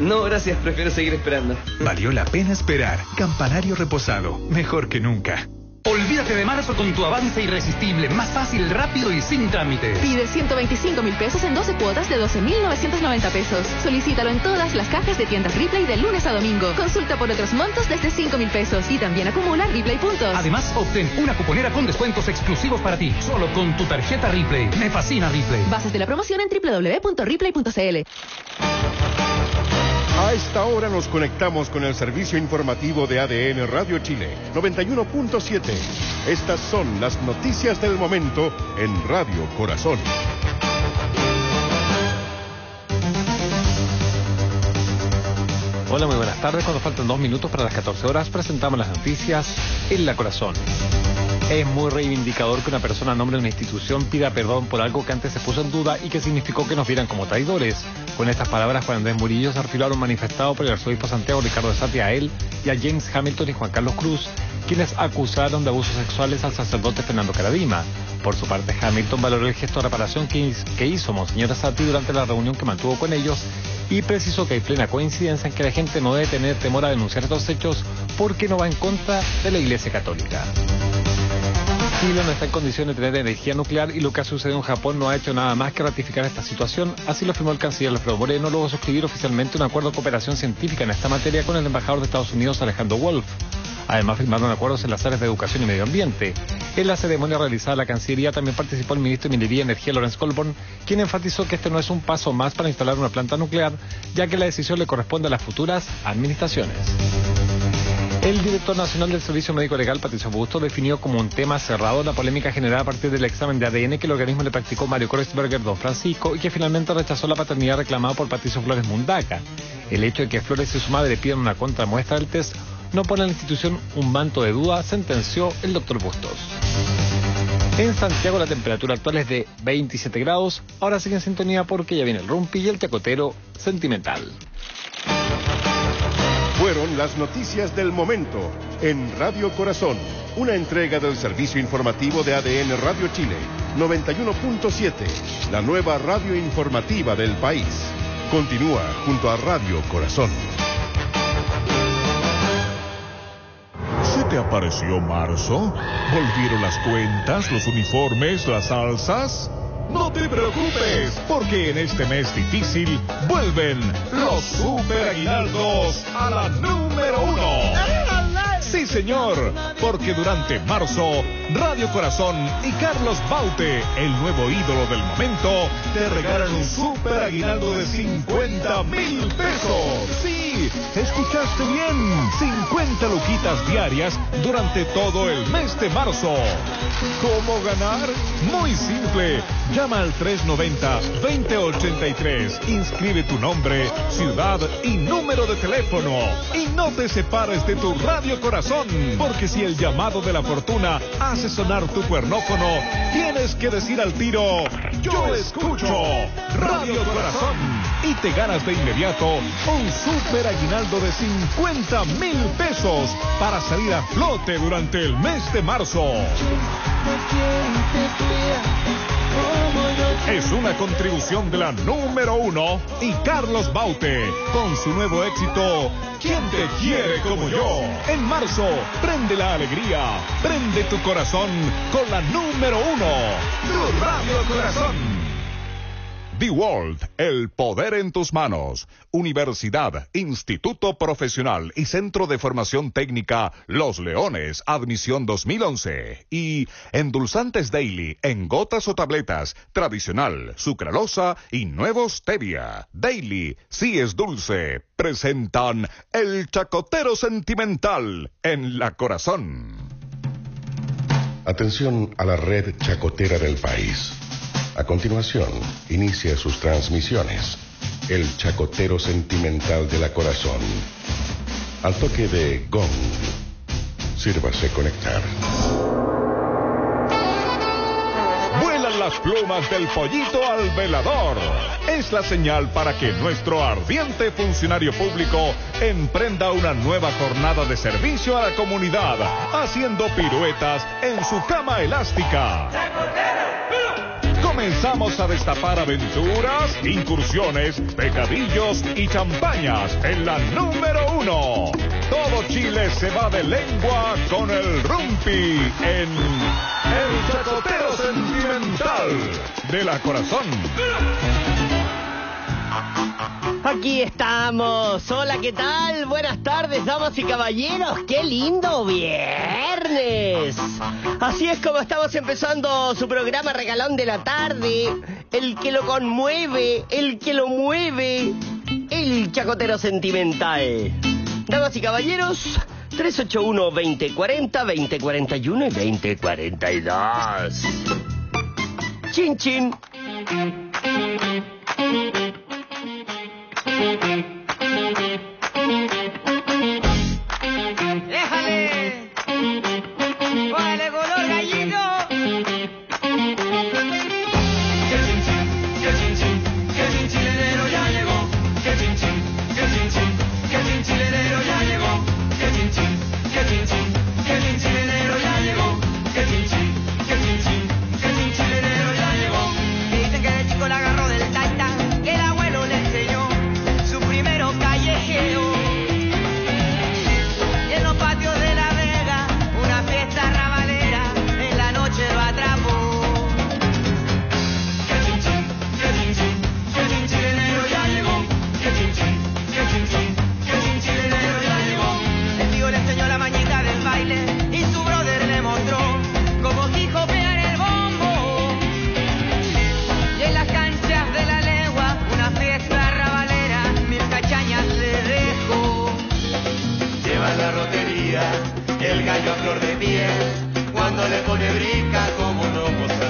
No, gracias, prefiero seguir esperando. Valió la pena esperar. Campanario reposado, mejor que nunca. Olvídate de marzo con tu avance irresistible, más fácil, rápido y sin trámite. Pide 125 mil pesos en 12 cuotas de 12.990 pesos. Solicítalo en todas las cajas de tiendas Ripley de lunes a domingo. Consulta por otros montos desde 5 mil pesos y también acumula Ripley puntos. Además, obtén una cuponera con descuentos exclusivos para ti, solo con tu tarjeta Ripley. Me fascina Ripley. Bases de la promoción en www.ripley.cl. A esta hora nos conectamos con el servicio informativo de ADN Radio Chile 91.7. Estas son las noticias del momento en Radio Corazón. Hola, muy buenas tardes. Cuando faltan dos minutos para las 14 horas, presentamos las noticias en La Corazón. Es muy reivindicador que una persona nombre una institución pida perdón por algo que antes se puso en duda y que significó que nos vieran como traidores. Con estas palabras, Juan Andrés Murillo se a manifestado por el arzobispo Santiago Ricardo de Sati a él y a James Hamilton y Juan Carlos Cruz, quienes acusaron de abusos sexuales al sacerdote Fernando Caradima. Por su parte, Hamilton valoró el gesto de reparación que hizo Monseñor Sati durante la reunión que mantuvo con ellos y precisó que hay plena coincidencia en que la gente no debe tener temor a denunciar estos hechos porque no va en contra de la Iglesia Católica. Chile no está en condiciones de tener energía nuclear y lo que ha sucedido en Japón no ha hecho nada más que ratificar esta situación. Así lo afirmó el canciller Alfredo Moreno luego de suscribir oficialmente un acuerdo de cooperación científica en esta materia con el embajador de Estados Unidos Alejandro Wolf. Además, firmaron acuerdos en las áreas de educación y medio ambiente. En la ceremonia realizada en la Cancillería también participó el ministro de Minería y Energía, Lorenz Colborn, quien enfatizó que este no es un paso más para instalar una planta nuclear, ya que la decisión le corresponde a las futuras administraciones. El director nacional del Servicio Médico Legal, Patricio Augusto, definió como un tema cerrado la polémica generada a partir del examen de ADN que el organismo le practicó Mario Korsberger Don Francisco y que finalmente rechazó la paternidad reclamada por Patricio Flores Mundaca. El hecho de que Flores y su madre pidan una contramuestra del test no pone a la institución un manto de duda, sentenció el doctor Bustos. En Santiago la temperatura actual es de 27 grados, ahora sigue en sintonía porque ya viene el rumpi y el chacotero sentimental fueron las noticias del momento en Radio Corazón, una entrega del servicio informativo de ADN Radio Chile, 91.7, la nueva radio informativa del país. Continúa junto a Radio Corazón. ¿Se te apareció marzo? ¿Volvieron las cuentas, los uniformes, las salsas? No te preocupes, porque en este mes difícil vuelven los super aguinaldos a la número uno. Sí, señor, porque durante marzo, Radio Corazón y Carlos Baute, el nuevo ídolo del momento, te regalan un super aguinaldo de 50 mil pesos. Sí, escuchaste bien, 50 luquitas diarias durante todo el mes de marzo. ¿Cómo ganar? Muy simple. Llama al 390-2083. Inscribe tu nombre, ciudad y número de teléfono. Y no te separes de tu Radio Corazón, porque si el llamado de la fortuna hace sonar tu cuernófono, tienes que decir al tiro, yo escucho Radio Corazón. Y te ganas de inmediato un super aguinaldo de 50 mil pesos para salir a flote durante el mes de marzo. Es una contribución de la número uno y Carlos Baute con su nuevo éxito ¿Quién te quiere como yo? En marzo, prende la alegría, prende tu corazón con la número uno, tu Radio Corazón. World, el poder en tus manos. Universidad, Instituto Profesional y Centro de Formación Técnica Los Leones, admisión 2011. Y Endulzantes Daily, en gotas o tabletas, tradicional, sucralosa y nuevos stevia. Daily, si es dulce, presentan El Chacotero Sentimental en la Corazón. Atención a la red chacotera del país. A continuación, inicia sus transmisiones. El chacotero sentimental de la corazón. Al toque de gong, sírvase conectar. Vuelan las plumas del pollito al velador. Es la señal para que nuestro ardiente funcionario público emprenda una nueva jornada de servicio a la comunidad, haciendo piruetas en su cama elástica comenzamos a destapar aventuras, incursiones, pecadillos y champañas en la número uno. Todo Chile se va de lengua con el rumpi en El Chacotero Sentimental de la Corazón. Aquí estamos. Hola, ¿qué tal? Buenas tardes, damas y caballeros. ¡Qué lindo viernes! Así es como estamos empezando su programa Regalón de la Tarde. El que lo conmueve, el que lo mueve, el chacotero sentimental. Damas y caballeros, 381-2040, 2041 y 2042. Chin, chin. Déjale. extraña flor de piel, cuando le pone brica como no cosa.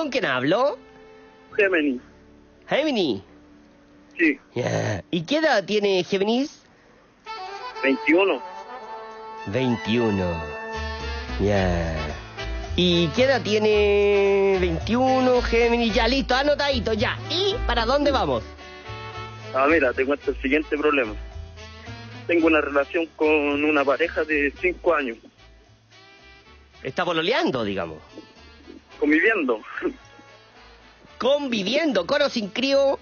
Con quién hablo? Gemini. Gemini. Sí, Ya. ¿Y qué edad tiene Géminis? 21. 21. Ya. ¿Y qué edad tiene 21 Géminis? Ya, listo, anotadito, ya. ¿Y para dónde vamos? Ah, mira, te cuento el siguiente problema. Tengo una relación con una pareja de 5 años, Está pololeando, digamos. Conviviendo. Conviviendo, con o sin crío,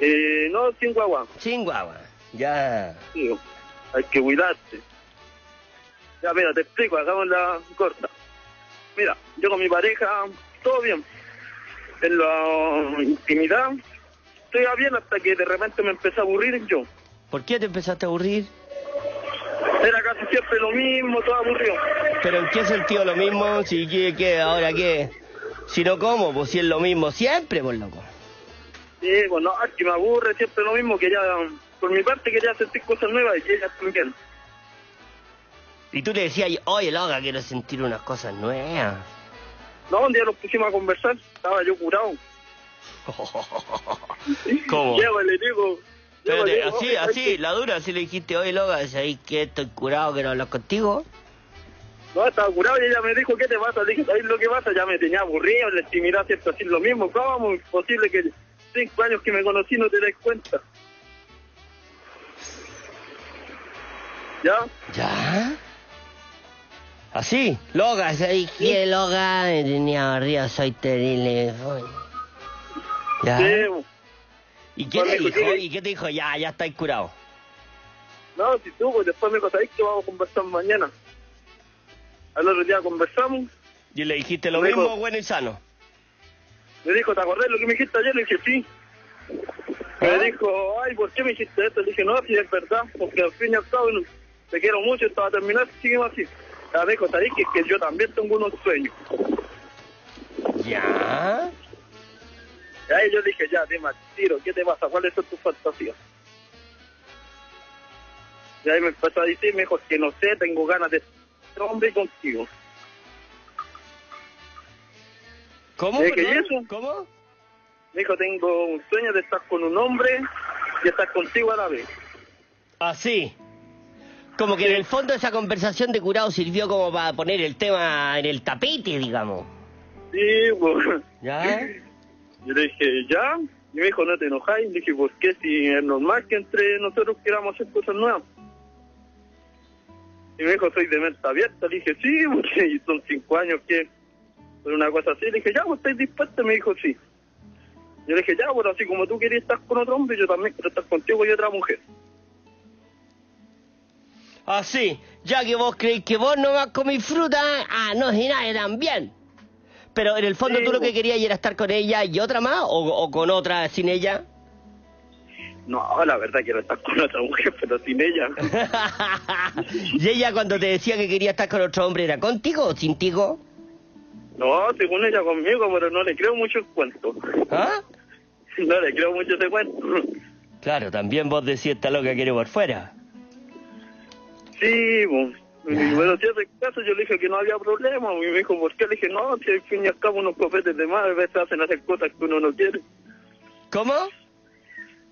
Eh, no, sin guagua. sin guagua. Ya. Sí, hay que cuidarse. Ya, mira, te explico, hagamos la corta. Mira, yo con mi pareja, todo bien. En la intimidad, estoy bien hasta que de repente me empecé a aburrir yo. ¿Por qué te empezaste a aburrir? Era casi siempre lo mismo, todo aburrido. ¿Pero en qué sentido lo mismo? Si qué, qué, ahora qué. Si no como, pues si es lo mismo siempre, pues loco. Sí, bueno, es que me aburre siempre lo mismo, quería, por mi parte quería sentir cosas nuevas y ella también. Y tú le decías, oye, loca, quiero sentir unas cosas nuevas. No, un día nos pusimos a conversar, estaba yo curado. ¿Cómo? Y le digo... Espérate, así, "Oye, así, la dura, así le dijiste, oye, loca, ¿sabes que estoy curado, quiero hablar contigo? No, estaba curado y ella me dijo, ¿qué te pasa? Le dije, ¿sabes lo que pasa? Ya me tenía aburrido, la intimidad siempre así lo mismo. ¿Cómo es posible que cinco años que me conocí no te des cuenta? ¿Ya? ¿Ya? Así, loca, ¿sabes qué, loca? Me tenía arriba, soy terrible. ¿Ya? Sí. ¿Y qué te dijo? ¿Y qué te dijo? Ya, ya estáis curado. No, si tú, pues después me dijo, ¿sabes que vamos a conversar mañana? Al otro día conversamos. Y le dijiste lo Me dijo- mismo, bueno y sano. Me dijo, ¿te acordás de lo que me dijiste ayer? Le dije, sí. Me dijo, ay, ¿por qué me dijiste esto? Le dije, no, si es verdad, porque al fin y al cabo te quiero mucho, estaba terminando, seguimos así. Me dijo, ¿sabes que, que yo también tengo unos sueños? ¿Ya? Y ahí yo dije, ya, dime al tiro, ¿qué te pasa? ¿Cuáles son tus fantasías? Y ahí me empezó a decir, me dijo, que no sé, tengo ganas de ser hombre contigo. ¿Cómo? ¿Eh, qué perdón? es eso? ¿Cómo? Me dijo, tengo un sueño de estar con un hombre y estar contigo a la vez. Así. Como que en el fondo esa conversación de curado sirvió como para poner el tema en el tapete, digamos. Sí, pues. ¿Ya? Yo le dije, ya. Y me dijo, no te enojáis. Le dije, ¿por qué? Si es normal que entre nosotros queramos hacer cosas nuevas. Y me dijo, soy de mente abierta. Le dije, sí, porque son cinco años que... Una cosa así. Le dije, ya, ¿vos estáis dispuesta? Me dijo, sí. Yo le dije, ya, bueno, así como tú querías estar con otro hombre, yo también quiero estar contigo y otra mujer. Así. Ya que vos creéis que vos no vas comí fruta, ah, no, y nadie también. Pero en el fondo Sí, tú lo que querías era estar con ella y otra más, o, o con otra sin ella. No, la verdad quiero estar con otra mujer, pero sin ella. y ella cuando te decía que quería estar con otro hombre, ¿era contigo o sin tigo? No, según ella conmigo, pero no le creo mucho el cuento. ¿Ah? No le creo mucho ese cuento. Claro, también vos decís esta loca quiere por fuera. Sí, pues. Pero si ese caso yo le dije que no había problema, y me dijo, ¿por qué? Le dije, no, si al fin y al cabo unos copetes de más a veces hacen hacer cosas que uno no quiere. ¿Cómo?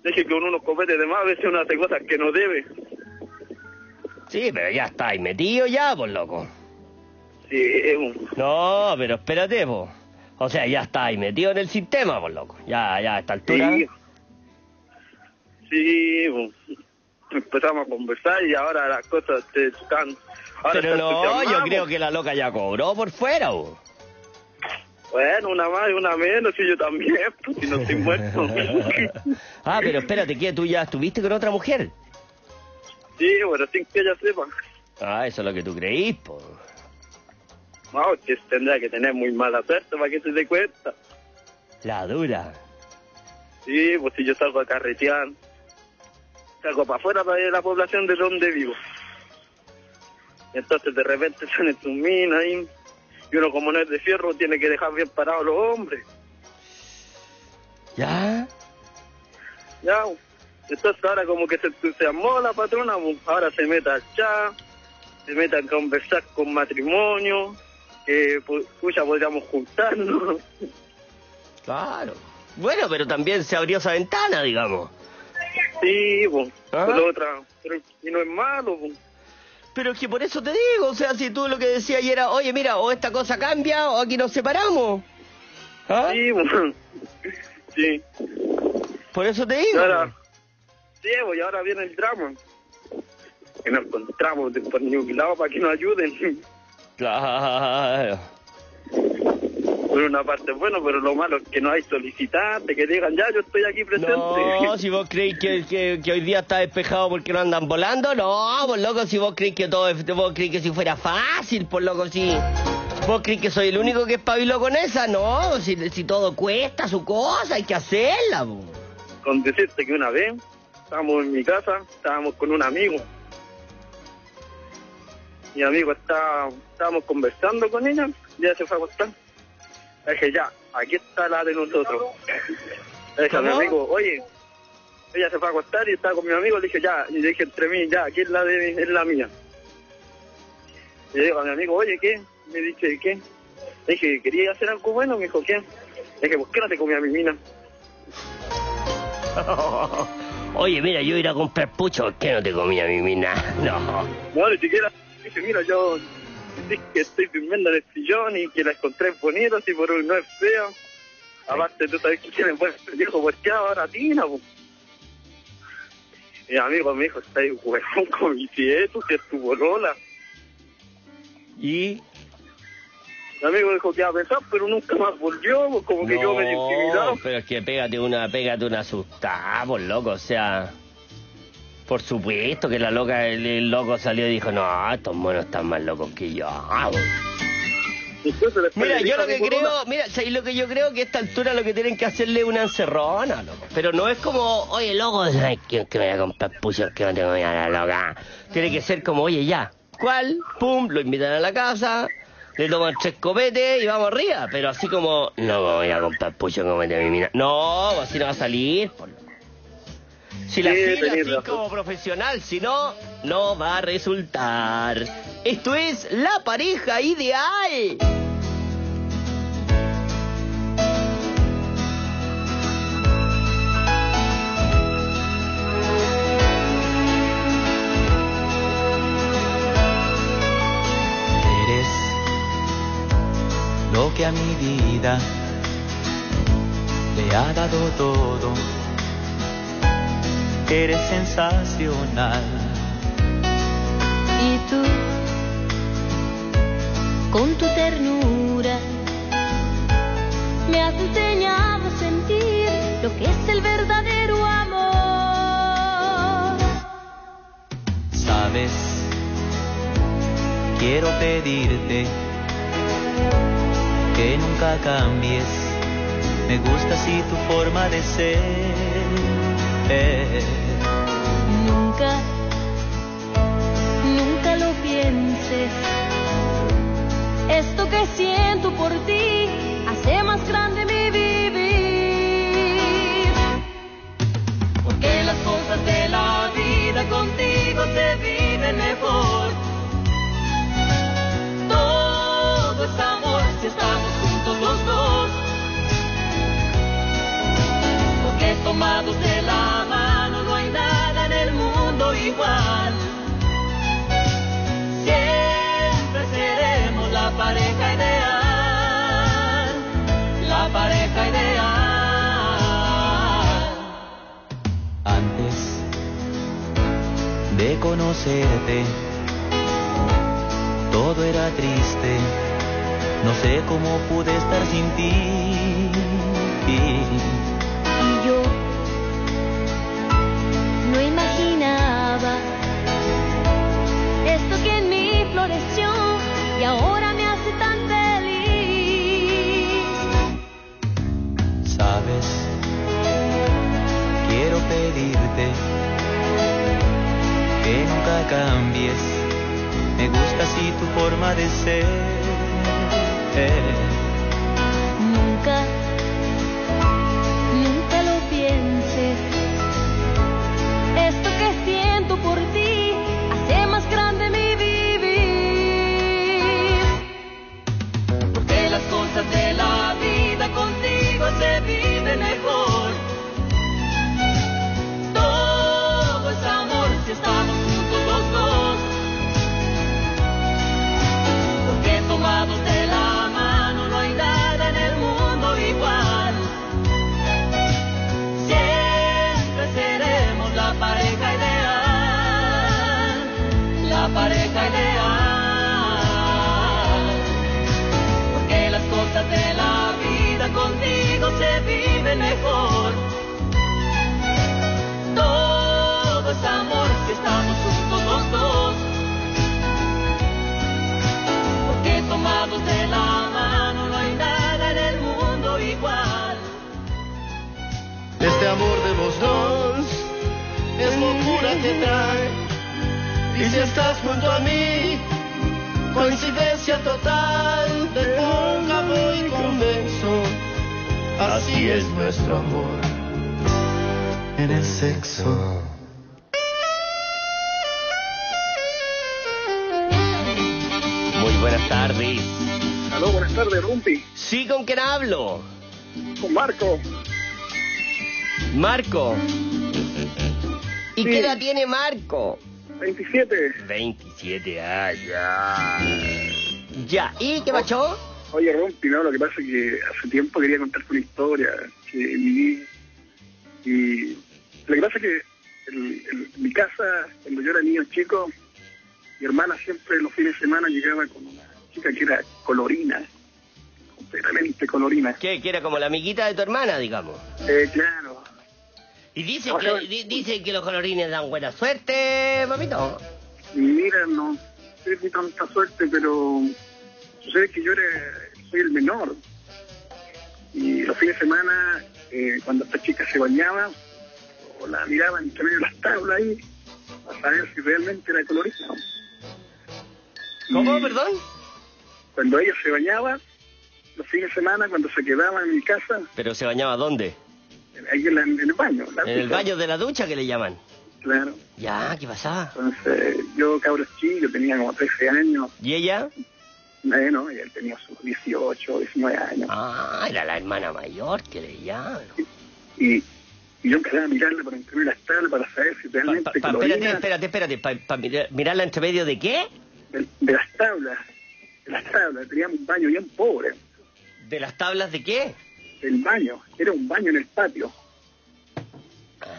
Le dije que con unos copetes de más a veces uno hace cosas que no debe. Sí, pero ya estáis metido ya, por loco. Sí, pues. No, pero espérate, po. O sea, ya estáis metido en el sistema, por loco. Ya, ya a esta altura. Sí, sí pues. empezamos a conversar y ahora las cosas te están... Ahora Pero no, yo creo que la loca ya cobró por fuera, po. Bueno, una más y una menos, y yo también, pues, si no estoy muerto. Ah, pero espérate, ¿qué? ¿Tú ya estuviste con otra mujer? sí, bueno, sin que ella sepa. Ah, eso es lo que tú creís, po. No, que tendrá que tener muy mala suerte para que se dé cuenta. La dura. Sí, pues si yo salgo a carretear, salgo para afuera para ir a la población de donde vivo. Entonces de repente salen sus minas ahí, y uno como no es de fierro tiene que dejar bien parados a los hombres. ¿Ya? Ya, entonces ahora como que se entusiasmó la patrona, pues, ahora se mete al chat, se mete a conversar con matrimonio, que pu- pucha, podríamos juntarnos. Claro. Bueno, pero también se abrió esa ventana, digamos. Sí, pues, Ah. otra, pero y no es malo, pues. Pero es que por eso te digo, o sea, si tú lo que decías ayer era, oye, mira, o esta cosa cambia o aquí nos separamos. ¿Ah? Sí, pues, sí. Por eso te digo. ahora, sí, pues, y ahora viene el drama. Que nos encontramos de- por ningún lado para que nos ayuden. Claro. Por una parte bueno, pero lo malo es que no hay solicitantes, que digan, ya, yo estoy aquí presente. No, si vos creéis que, que, que hoy día está despejado porque no andan volando, no, pues loco, si vos creéis que todo vos creéis que si fuera fácil, por loco, si vos creéis que soy el único que espabiló con esa, no, si, si todo cuesta su cosa, hay que hacerla, po. Con decirte que una vez estábamos en mi casa, estábamos con un amigo. Mi amigo está, estábamos conversando con ella, y ella se fue a acostar. Dije, ya, aquí está la de nosotros. Le dije a mi amigo, oye, ella se fue a acostar y estaba con mi amigo, le dije, ya, y le dije entre mí, ya, aquí es la de, es la mía. Y le digo a mi amigo, oye, ¿qué? Me dice, ¿qué? Le dije, ¿quería hacer algo bueno? Me dijo, ¿qué? Le dije, ¿por qué no te comí a mi mina? Oye, mira, yo ir a comprar pucho, ¿por qué no te comía mi mina? No. No, ni siquiera dije, mira, yo que estoy durmiendo en el sillón y que la encontré bonita, así por hoy no es fea. Aparte, tú sabes que tiene buen viejo, ¿por qué ahora tina, po? Mi amigo me dijo, está ahí, huevón, con mi tieto, que es tu bolola. ¿Y? Mi amigo dijo que iba a pensar, pero nunca más volvió, pues, como que yo medio intimidado. No, pero es que pégate una, pégate una asustada, por loco, o sea... Por supuesto que la loca, el, el loco salió y dijo, no, estos monos están más locos que yo. Mira, yo lo a que creo, mira, ¿sabes lo que yo creo que a esta altura lo que tienen que hacerle es una encerrona, loco. Pero no es como, oye, loco, que, que me voy a comprar puchos que no tengo nada, loca. Tiene que ser como, oye, ya, ¿cuál? Pum, lo invitan a la casa, le toman tres copetes y vamos arriba. Pero así como, no me voy a comprar puchos como de mi mina. No, así no va a salir, por. Si la Sí, tenés así razón. como profesional, si no, no va a resultar. Esto es la pareja ideal. Eres lo que a mi vida le ha dado todo. Eres sensacional. Y tú, con tu ternura, me has enseñado a sentir lo que es el verdadero amor. Sabes, quiero pedirte que nunca cambies. Me gusta así tu forma de ser. Nunca, nunca lo pienses. Esto que siento por ti hace más grande mi vivir. Porque las cosas de la vida contigo se viven mejor. Igual. Siempre seremos la pareja ideal, la pareja ideal. Antes de conocerte, todo era triste. No sé cómo pude estar sin ti. Y yo y ahora me hace tan feliz. Sabes, quiero pedirte que nunca cambies. Me gusta así tu forma de ser. Marco. ¿Y Sí. qué edad tiene Marco? 27. 27 años. Ya, ¿y qué pasó? Oye, Rumpi, no, lo que pasa es que hace tiempo quería contarte una historia que viví. Y lo que pasa es que en, en mi casa, cuando yo era niño chico, mi hermana siempre los fines de semana llegaba con una chica que era colorina, completamente colorina. ¿Qué? Que era como la amiguita de tu hermana, digamos. Eh, claro. Y dicen que, di- dicen que los colorines dan buena suerte, papito. Mira, no sé si tanta suerte, pero sucede que yo era, soy el menor. Y los fines de semana, eh, cuando esta chica se bañaba, o la miraba entre medio de las tablas ahí, a saber si realmente era colorida. ¿Cómo, Y perdón? Cuando ella se bañaba, los fines de semana, cuando se quedaba en mi casa, ¿Pero se bañaba dónde? Ahí en, la- en el baño. la En el baño de la ducha que le llaman. Claro. Ya, ¿qué pasaba? Entonces, yo, cabros chico, tenía como 13 años. ¿Y ella? Bueno, y él tenía sus 18, 19 años. Ah, era la hermana mayor que le llaman. Y, y yo empezaba a mirarle por entre las tablas para saber si realmente Pa- colorina espérate, espérate, espérate. ¿Para mirarla entre medio de qué? de, de las tablas, de las tablas, teníamos un baño bien pobre. ¿De las tablas de qué? El baño, era un baño en el patio.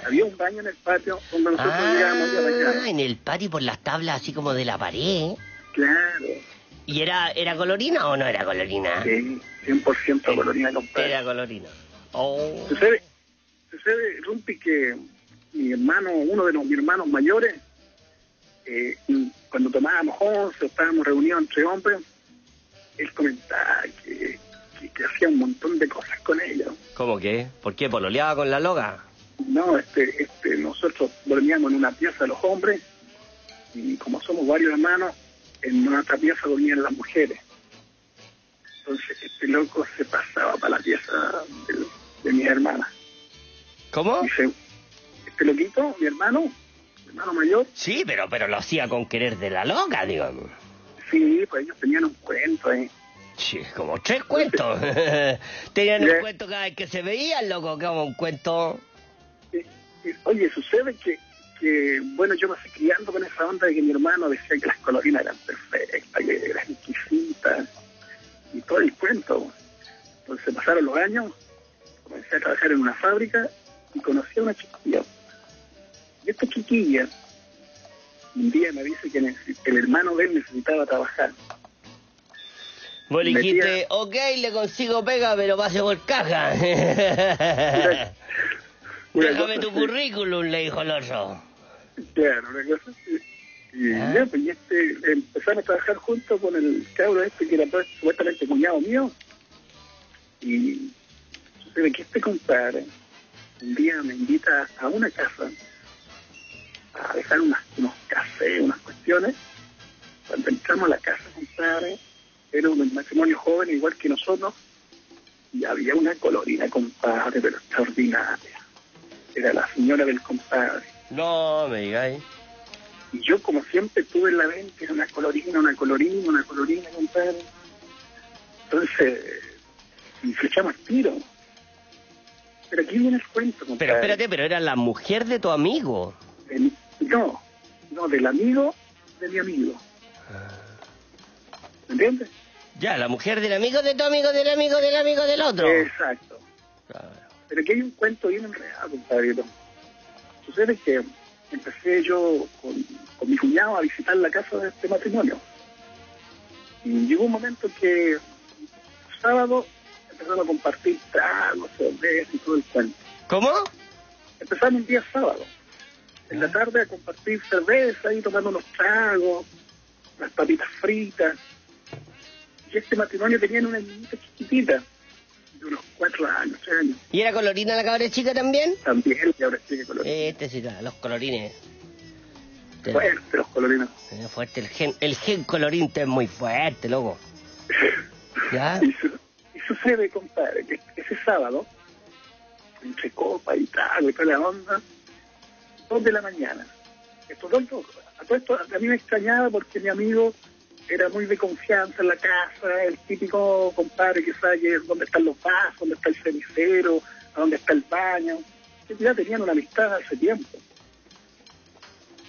Había un baño en el patio donde nosotros llegábamos a Ah, bañar. en el patio por las tablas así como de la pared. Claro, ¿Y era, era colorina o no era colorina? sí, 100% colorina, compadre. Era colorina. Oh. Sucede, sucede, Rumpi, que mi hermano, uno de los, mis hermanos mayores, eh, cuando tomábamos once, estábamos reunidos entre hombres, él comentaba que, que, que hacía un montón de cosas con ella. ¿Cómo que? ¿Por qué? ¿Pololeaba con la loga? No, este, este, nosotros dormíamos en una pieza los hombres y como somos varios hermanos, en otra pieza dormían las mujeres. Entonces este loco se pasaba para la pieza de, de mi hermana. ¿Cómo? Dice, este loquito, mi hermano, mi hermano mayor, Sí, pero, pero lo hacía con querer de la loca, digamos. sí, pues ellos tenían un cuento ahí. Sí, como tres cuentos. Tenían un cuento cada vez que se veían, loco, como un cuento. Oye, sucede que, que, bueno, yo me fui criando con esa onda de que mi hermano decía que las colorinas eran perfectas, que eran exquisitas, y todo el cuento. Entonces pasaron los años, comencé a trabajar en una fábrica y conocí a una chiquilla. Y esta chiquilla, un día me dice que el hermano de él necesitaba trabajar. Vos le dijiste, ok, le consigo pega, pero pase por caja. Déjame tu así. currículum, le dijo el otro. Claro, una cosa así. Y ya, pues y este, empezaron a trabajar juntos con el cabro este que era pues, supuestamente cuñado mío. Y sucede que este compadre un día me invita a una casa a dejar unas, unos cafés, unas cuestiones. Cuando entramos a la casa, compadre, era un matrimonio joven igual que nosotros y había una colorina, compadre, pero extraordinaria. Era la señora del compadre. No, me digáis. Y yo, como siempre, tuve en la mente una colorina, una colorina, una colorina, compadre. Entonces, y flechamos tiro. Pero aquí viene el cuento, compadre. Pero espérate, pero era la mujer de tu amigo. No, no, del amigo de mi amigo. ¿Me entiendes? Ya, la mujer del amigo de tu amigo, del amigo, del amigo del otro. Exacto. Pero aquí hay un cuento bien enredado, compadre. Sucede que empecé yo con, con mi cuñado a visitar la casa de este matrimonio. Y llegó un momento en que sábado empezaron a compartir tragos, cerveza y todo el cuento. ¿Cómo? Empezaron un día sábado. En la tarde a compartir cerveza y tomando unos tragos, las papitas fritas. Este matrimonio tenía una niñita chiquitita, de unos cuatro años, tres años. ¿Y era colorina la cabra chica también? También, y ahora sigue colorina. Este sí, la- los colorines. Fuerte los colorinos. Es fuerte, el gen, el gen colorín es muy fuerte, loco. ¿Ya? Y, su- y sucede, compadre, que ese sábado, entre copa y trago y toda la onda, dos de la mañana. Estos dos- a todo esto a mí me extrañaba porque mi amigo era muy de confianza en la casa, el típico compadre que sabe dónde están los vasos, dónde está el cenicero, a dónde está el baño. Ya tenían una amistad hace tiempo.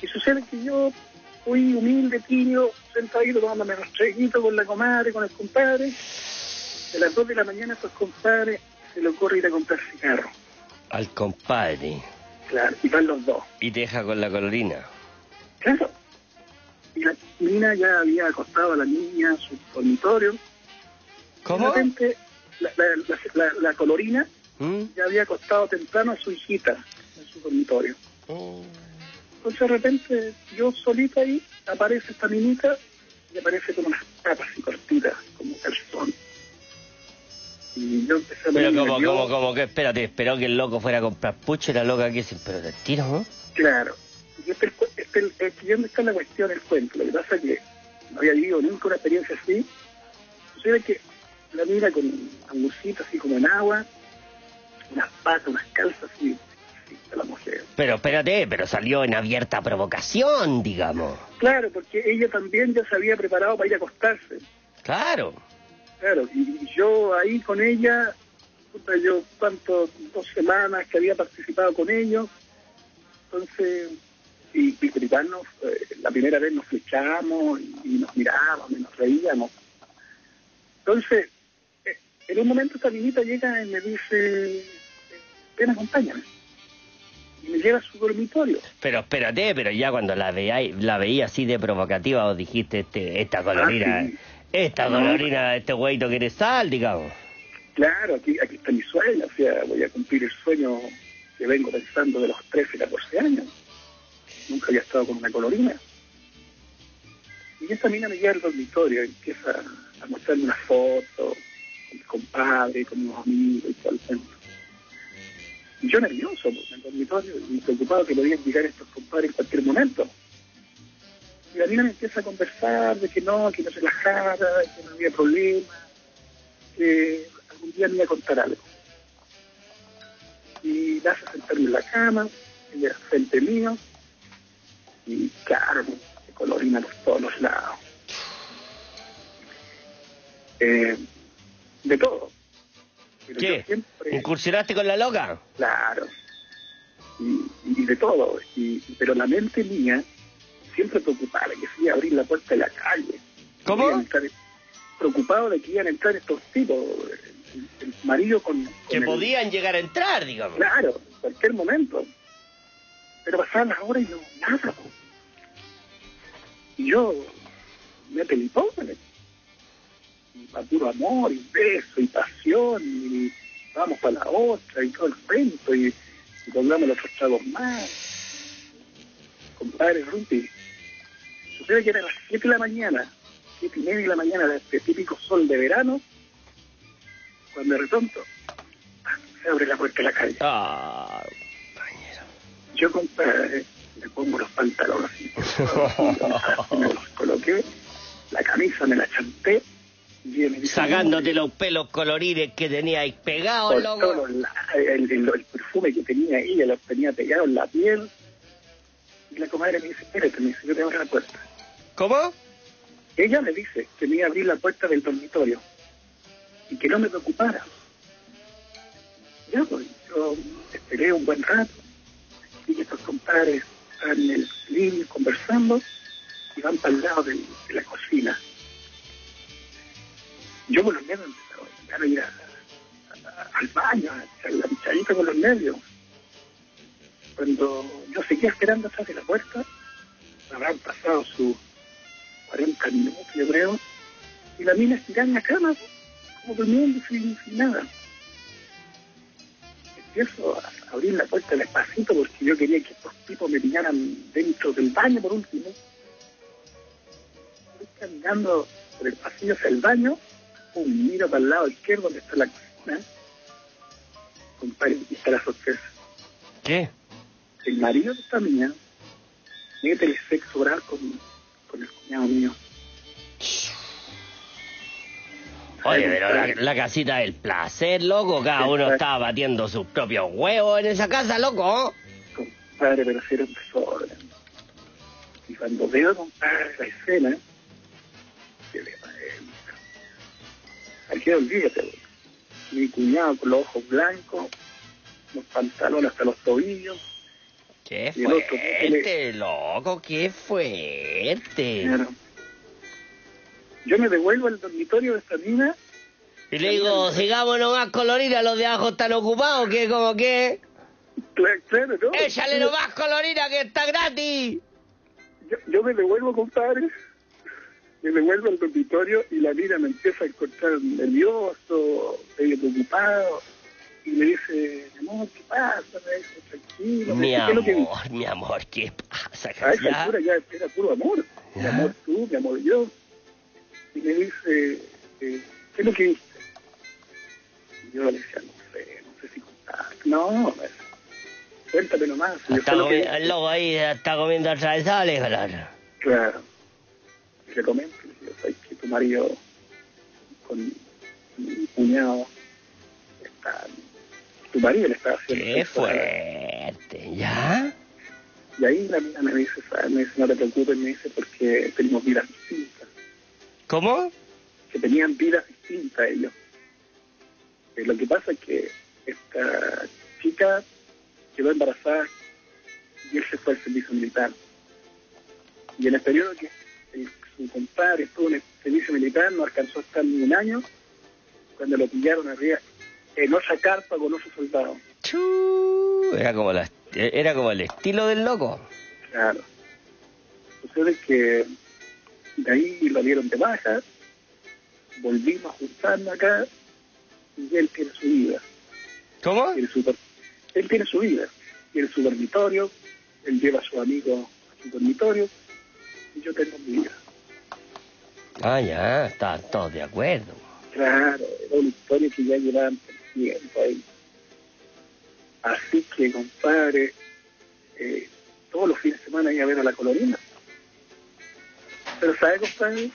Y sucede que yo fui humilde, tímido, sentadito tomándome los traguitos con la comadre, con el compadre. De las dos de la mañana, estos compadres se le ocurre ir a comprar cigarros. Al compadre. Claro, y van los dos. Y te deja con la colorina. Claro. Y la niña ya había acostado a la niña en su dormitorio. ¿Cómo? De repente, la, la, la- la- la colorina ¿Mm? ya había acostado temprano a su hijita en su dormitorio. Entonces de repente yo solita ahí aparece esta niñita y aparece con unas papas y cortitas como calzón. Y yo empecé a Pero como, como, como que espérate, esperó que el loco fuera a comprar pucho y la loca que se pero te tiro, ¿no? Claro. Y este, este, aquí donde está la cuestión, el cuento. Lo que pasa es que no había vivido nunca una experiencia así. Sucede que la mira con angucita así como en agua, unas patas, unas calzas así, la mujer. Pero espérate, pero salió en abierta provocación, digamos. Claro, porque ella también ya se había preparado para ir a acostarse. Claro. Claro, y, y yo ahí con ella, puta, yo cuánto, dos semanas que había participado con ellos, entonces, y, y gritarnos, eh, la primera vez nos flechamos y, y nos mirábamos y nos reíamos. Entonces, eh, en un momento esta niñita llega y me dice, ven, acompáñame. Y me lleva a su dormitorio. Pero espérate, pero ya cuando la veía, la veía así de provocativa, vos dijiste, este, esta colorina, Ah, sí. esta No. colorina, este güeyito quiere sal, digamos. Claro, aquí, aquí está mi sueño, o sea, voy a cumplir el sueño que vengo pensando de los 13, 14 años. Nunca había estado con una colorina. Y esta mina me lleva al dormitorio empieza a mostrarme una foto con mi compadre, con unos amigos y todo el cuento. Y yo nervioso pues, en el dormitorio y preocupado que podían llegar estos compadres en cualquier momento. Y la mina me empieza a conversar de que no, que no se relajara, que no había problema, que algún día me iba a contar algo. Y la hace sentarme en la cama, ella frente mío, y claro, colorina por todos los lados. Eh, de todo. Pero ¿Qué? siempre- ¿Incursionaste con la loca? Claro. Y, y de todo. Y, pero la mente mía siempre preocupada que iba a abrir la puerta de la calle. ¿Cómo? Entrar- preocupado de que iban a entrar estos tipos, el, el marido con... con Que el- podían llegar a entrar, digamos. Claro, en cualquier momento. Pero pasaban las horas y no, nada. po. Y yo me pelipómene. Y para puro amor, y beso, y pasión, y vamos para la otra, y todo el cuento, y, y pongamos los tragos más. Compadre Rupi, sucede que eran las 7 de la mañana, 7 y media de la mañana, de este típico sol de verano, cuando de repente se abre la puerta de la calle. Ah, Yo, compadre, me pongo los pantalones así, me los coloqué, la camisa me la chanté, y ella me dice, Sacándote los pelos colorines que teníais pegados, loco. el perfume que tenía ella, los tenía pegados en la piel. Y la comadre me dice, espérate, me dice, yo te abro la puerta. ¿Cómo? Ella me dice que me iba a abrir la puerta del dormitorio y que no me preocupara. Ya, pues, yo esperé un buen rato estos compadres están en el living conversando y van para el lado de la cocina. Yo con los nervios empezaba a ir al baño, a echar la pichadita con los nervios. Cuando yo seguía esperando atrás de la puerta, habrán pasado sus 40 minutos, yo creo, y la mina estirada en la cama, como durmiendo sin, sin nada. Empiezo a abrir la puerta despacito porque yo quería que estos tipos me pillaran dentro del baño por último. Estoy caminando por el pasillo hacia el baño, un miro para el lado izquierdo donde está la cocina. Compadre, aquí está la sorpresa. ¿Qué? El marido de esta niña mete el sexo oral con, con el cuñado mío. Oye, pero la, la casita del placer, loco, cada uno estaba batiendo sus propios huevos en esa casa, loco. Compadre, pero si era un desorden. Y cuando veo, compadre, la escena, se le va. Aquí olvídate, güey. Mi cuñado con los ojos blancos, los pantalones hasta los tobillos. Qué fuerte, loco, qué fuerte. Claro. Yo me devuelvo al dormitorio de esta niña. Y le digo, sigamos nomás colorina, los de abajo están ocupados, que como que... Claro, claro, ¿no? Échale nomás colorina que está gratis. Yo, yo me devuelvo, compadre. Me devuelvo al dormitorio y la niña me empieza a encontrar nervioso, medio preocupado. Y me dice, mi amor, ¿qué pasa? Me dice, tranquilo. Mi me dice, ¿qué es lo que- amor, mi amor, ¿qué pasa? A esa Ya. altura ya era puro amor. Mi amor tú, mi amor yo. Y me dice, eh, ¿qué es lo que viste? Y yo le decía, no sé, no sé si contar. No, dice, cuéntame nomás. Está que el loco ahí está comiendo atravesado, le dijo la otra. Claro. Y le comento, le digo, ¿sabes que tu marido con mi cuñado está... Tu marido le está haciendo... Qué fuerte, ¿ya? Y ahí la mina me dice, ¿sabes? me dice, no te preocupes, me dice, porque tenemos vidas distintas. ¿Cómo? Que tenían vidas distintas ellos. Eh, lo que pasa es que esta chica quedó embarazada y él se fue al servicio militar. Y en el periodo que el- su compadre estuvo en el servicio militar, no alcanzó a estar ni un año, cuando lo pillaron arriba en otra carpa con otro soldado. Era como, la, era como el estilo del loco. Claro. Sucede que de ahí lo dieron de baja, volvimos a juntarnos acá y él tiene su vida. ¿Cómo? Su él tiene su vida, tiene su dormitorio, él lleva a sus amigos a su dormitorio y yo tengo mi vida. Ah, ya, está todos de acuerdo. Claro, era una historia que ya llevaban por tiempo ahí. Así que, compadre, eh, todos los fines de semana iba a ver a la colorina. Pero, ¿sabe, compadre?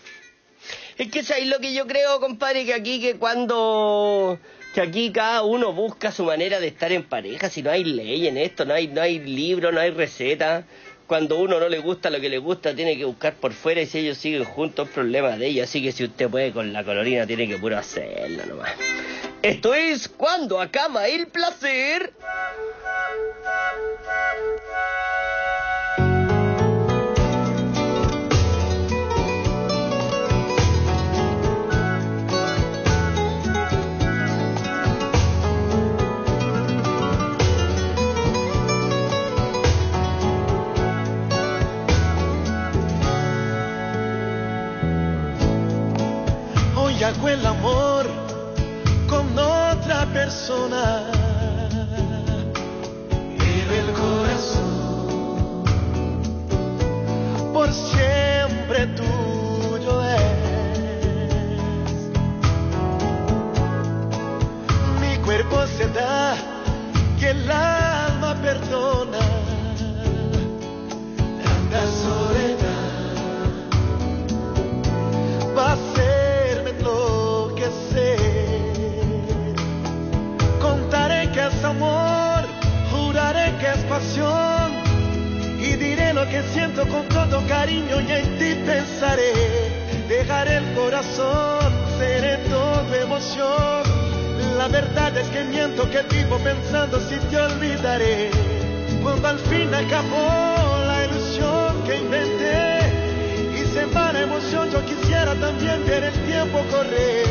Es que ¿sabes lo que yo creo, compadre? Que aquí, que cuando... Que aquí cada uno busca su manera de estar en pareja, si no hay ley en esto, no hay, no hay libro, no hay receta. Cuando uno no le gusta lo que le gusta, tiene que buscar por fuera y si ellos siguen juntos, es problema de ellos. Así que si usted puede con la colorina, tiene que puro hacerlo nomás. Esto es cuando acaba el placer. Hago amor con otra persona. Pero el corazón por siempre tuyo es. Mi cuerpo se da y el alma perdona. Tanta soledad y diré lo que siento con todo cariño y en ti pensaré. Dejaré el corazón, seré todo emoción. La verdad es que miento que vivo pensando si te olvidaré. Cuando al fin acabó la ilusión que inventé y se va la emoción, yo quisiera también ver el tiempo correr.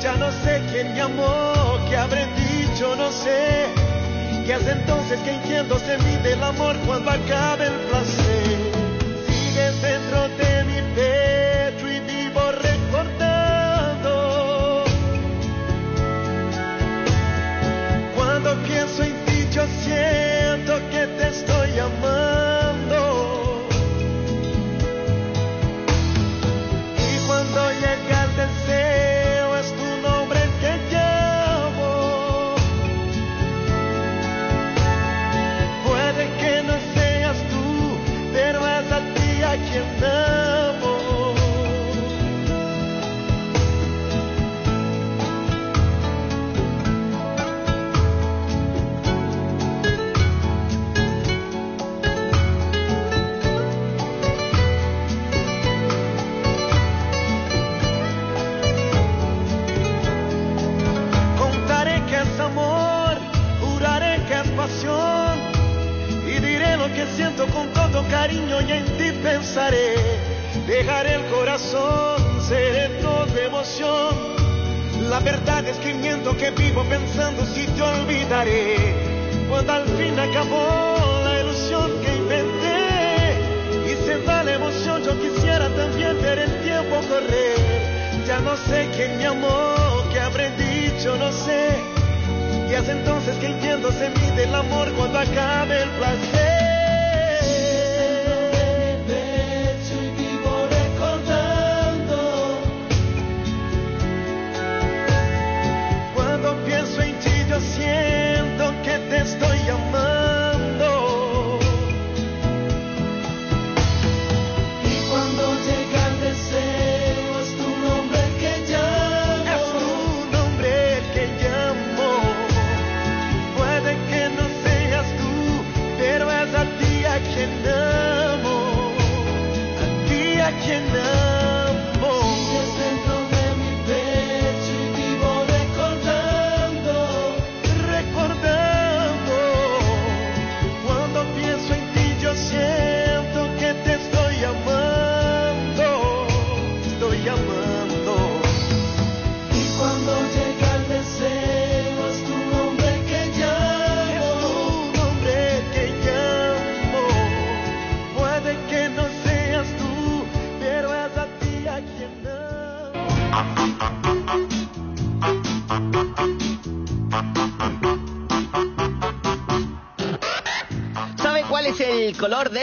Ya no sé quién me amó, que habré dicho, no sé. Y es entonces que entiendo se mide el amor cuando acaba el placer. Sigues dentro de mi pecho y vivo recordando. Cuando pienso en ti yo siento que te estoy amando. Besaré, dejaré el corazón, seré toda emoción. La verdad es que miento que vivo pensando si te olvidaré. Cuando al fin acabó la ilusión que inventé y se va la emoción, yo quisiera también ver el tiempo correr. Ya no sé quién me amó, qué habré dicho, no sé. Y es entonces que entiendo se mide el amor cuando acabe el placer.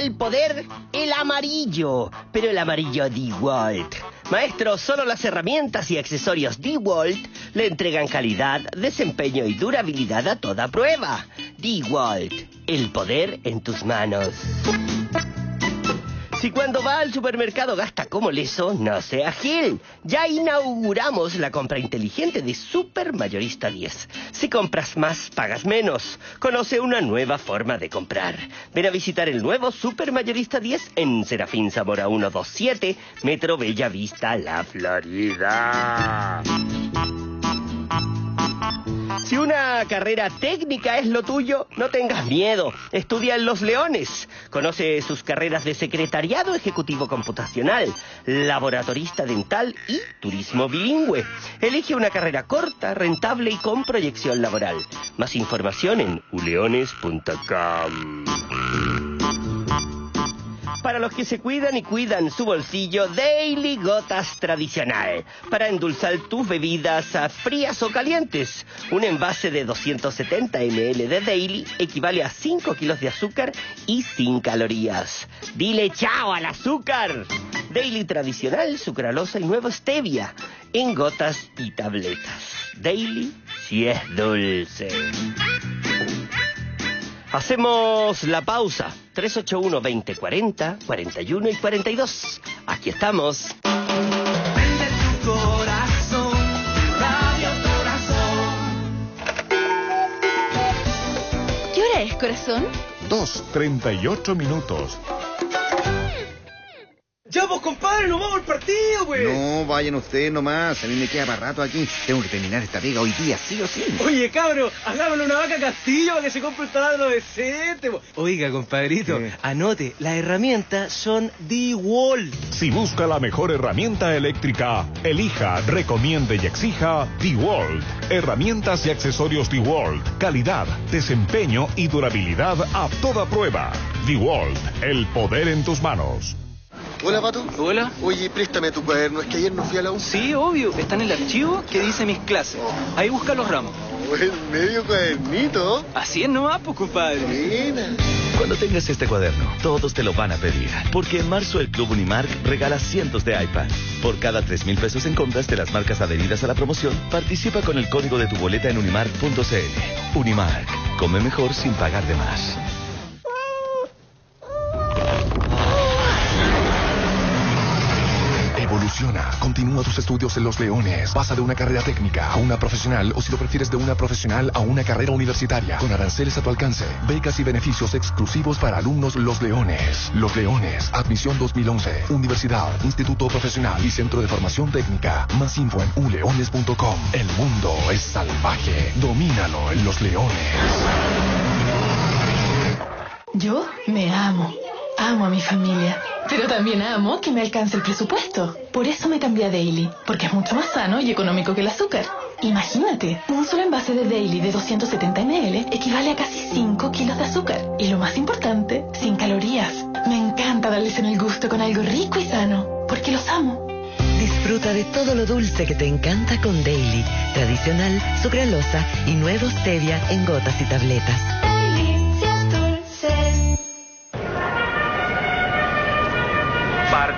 El poder? El amarillo, pero el amarillo DeWalt. Maestro, solo las herramientas y accesorios DeWalt le entregan calidad, desempeño y durabilidad a toda prueba. DeWalt, el poder en tus manos. Si cuando va al supermercado gasta como leso, no sea Gil. Ya inauguramos la compra inteligente de Super Mayorista 10. Si compras más, pagas menos. Conoce una nueva forma de comprar. Ven a visitar el nuevo Super Mayorista 10 en Serafín Zamora 127, Metro Bella Vista, La Florida. Si una carrera técnica es lo tuyo, no tengas miedo. Estudia en Los Leones. Conoce sus carreras de secretariado ejecutivo computacional, laboratorista dental y turismo bilingüe. Elige una carrera corta, rentable y con proyección laboral. Más información en uleones.com. Para los que se cuidan y cuidan su bolsillo, Daily Gotas Tradicional. Para endulzar tus bebidas a frías o calientes. Un envase de 270 ml de Daily equivale a 5 kilos de azúcar y sin calorías. Dile chao al azúcar. Daily Tradicional, sucralosa y nuevo stevia. En gotas y tabletas. Daily si es dulce. Hacemos la pausa. 381-2040, 41 y 42. Aquí estamos. Corazón, Radio Corazón. ¿Qué hora es, corazón? 2.38 minutos. Ya, pues, compadre, nos vamos al partido, pues. No, vayan ustedes nomás. A mí me queda para rato aquí. Tengo que terminar esta pega hoy día, sí o sí. Oye, cabro, hagámosle una vaca a Castillo para que se compre un taladro decente. po. Oiga, compadrito, anote, las herramientas son DeWalt. Si busca la mejor herramienta eléctrica, elija, recomiende y exija DeWalt. Herramientas y accesorios DeWalt. Calidad, desempeño y durabilidad a toda prueba. DeWalt, el poder en tus manos. Hola, Pato. Hola. Oye, préstame tu cuaderno. Es que ayer no fui a la U. Sí, obvio. Está en el archivo que dice mis clases. Ahí busca los ramos. Buen medio cuadernito. Así es nomás, pues, compadre. Buena. Cuando tengas este cuaderno, todos te lo van a pedir. Porque en marzo el Club Unimark regala cientos de iPads. Por cada 3 mil pesos en compras de las marcas adheridas a la promoción, participa con el código de tu boleta en unimark.cl. Unimark. Come mejor sin pagar de más. Continúa tus estudios en Los Leones. Pasa de una carrera técnica a una profesional o si lo prefieres de una profesional a una carrera universitaria. Con aranceles a tu alcance. Becas y beneficios exclusivos para alumnos Los Leones. Los Leones. Admisión 2011. Universidad, Instituto Profesional y Centro de Formación Técnica. Más info en uleones.com. El mundo es salvaje. Domínalo en Los Leones. Yo me amo. Amo a mi familia. Pero también amo que me alcance el presupuesto. Por eso me cambié a Daily, porque es mucho más sano y económico que el azúcar. Imagínate, un solo envase de Daily de 270 ml equivale a casi 5 kilos de azúcar. Y lo más importante, sin calorías. Me encanta darles en el gusto con algo rico y sano, porque los amo. Disfruta de todo lo dulce que te encanta con Daily. Tradicional, sucralosa y nuevo stevia en gotas y tabletas.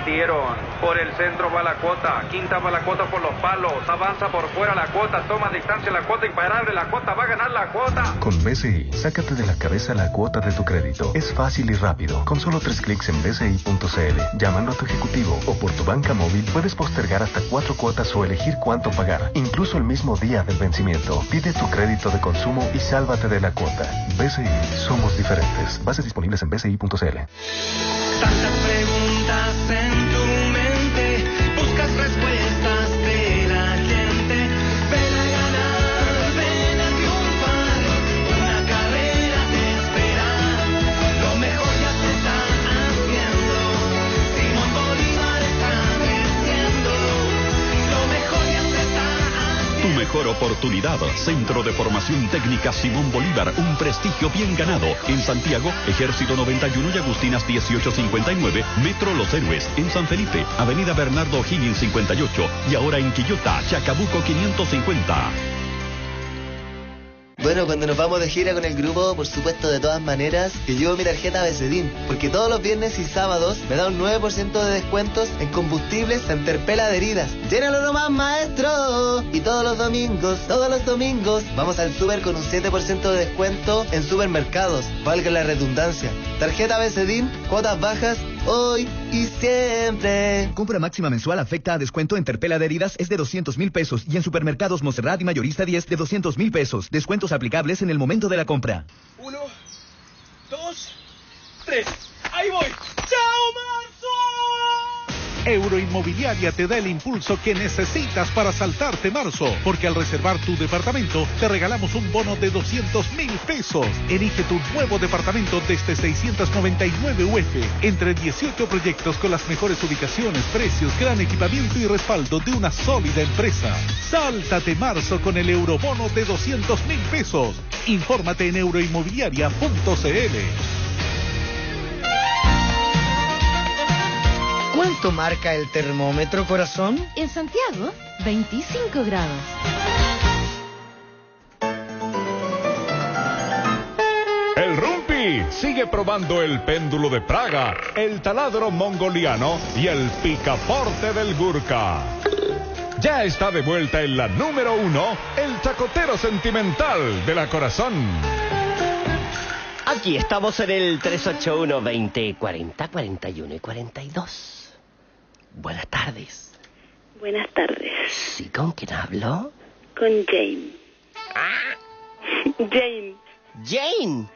Partieron. Por el centro va la cuota. Quinta va la cuota por los palos. Avanza por fuera la cuota. Toma distancia la cuota. Imparable la cuota. Va a ganar la cuota. Con BCI, sácate de la cabeza la cuota de tu crédito. Es fácil y rápido. Con solo tres clics en bci.cl, llamando a tu ejecutivo o por tu banca móvil, puedes postergar hasta cuatro cuotas o elegir cuánto pagar, incluso el mismo día del vencimiento. Pide tu crédito de consumo y sálvate de la cuota. BCI, somos diferentes. Bases disponibles en bci.cl. mejor oportunidad. Centro de Formación Técnica Simón Bolívar. Un prestigio bien ganado. En Santiago, Ejército 91 y Agustinas 1859. Metro Los Héroes. En San Felipe, Avenida Bernardo Higgins 58. Y ahora en Quillota, Chacabuco 550. Bueno, cuando nos vamos de gira con el grupo, por supuesto, de todas maneras, que llevo mi tarjeta Becedín, porque todos los viernes y sábados me da un 9% de descuentos en combustibles en Terpela Adheridas. ¡Llénalo nomás, maestro! Y todos los domingos, todos los domingos, vamos al super con un 7% de descuento en supermercados. Valga la redundancia. Tarjeta Becedín, cuotas bajas, hoy y siempre. Compra máxima mensual afecta a descuento en Terpela de heridas es de 200 mil pesos y en supermercados Monserrat y Mayorista 10 de 200 mil pesos. Descuentos aplicables en el momento de la compra. Uno, dos, tres. ¡Ahí voy! ¡Chao, marzo! Euroinmobiliaria te da el impulso que necesitas para saltarte marzo, porque al reservar tu departamento te regalamos un bono de 200 mil pesos. Elige tu nuevo departamento desde 699 UF, entre 18 proyectos con las mejores ubicaciones, precios, gran equipamiento y respaldo de una sólida empresa. Sáltate marzo con el eurobono de 200 mil pesos. Infórmate en euroinmobiliaria.cl. ¿Cuánto marca el termómetro, corazón? En Santiago, 25 grados. El Rumpi sigue probando el péndulo de Praga, el taladro mongoliano y el picaporte del Gurka. Ya está de vuelta en la número uno, el chacotero sentimental de la corazón. Aquí estamos en el 381 20 40 41 y 42. Buenas tardes. Buenas tardes. ¿Sí con quién hablo? Con Jane. Jane. Jane.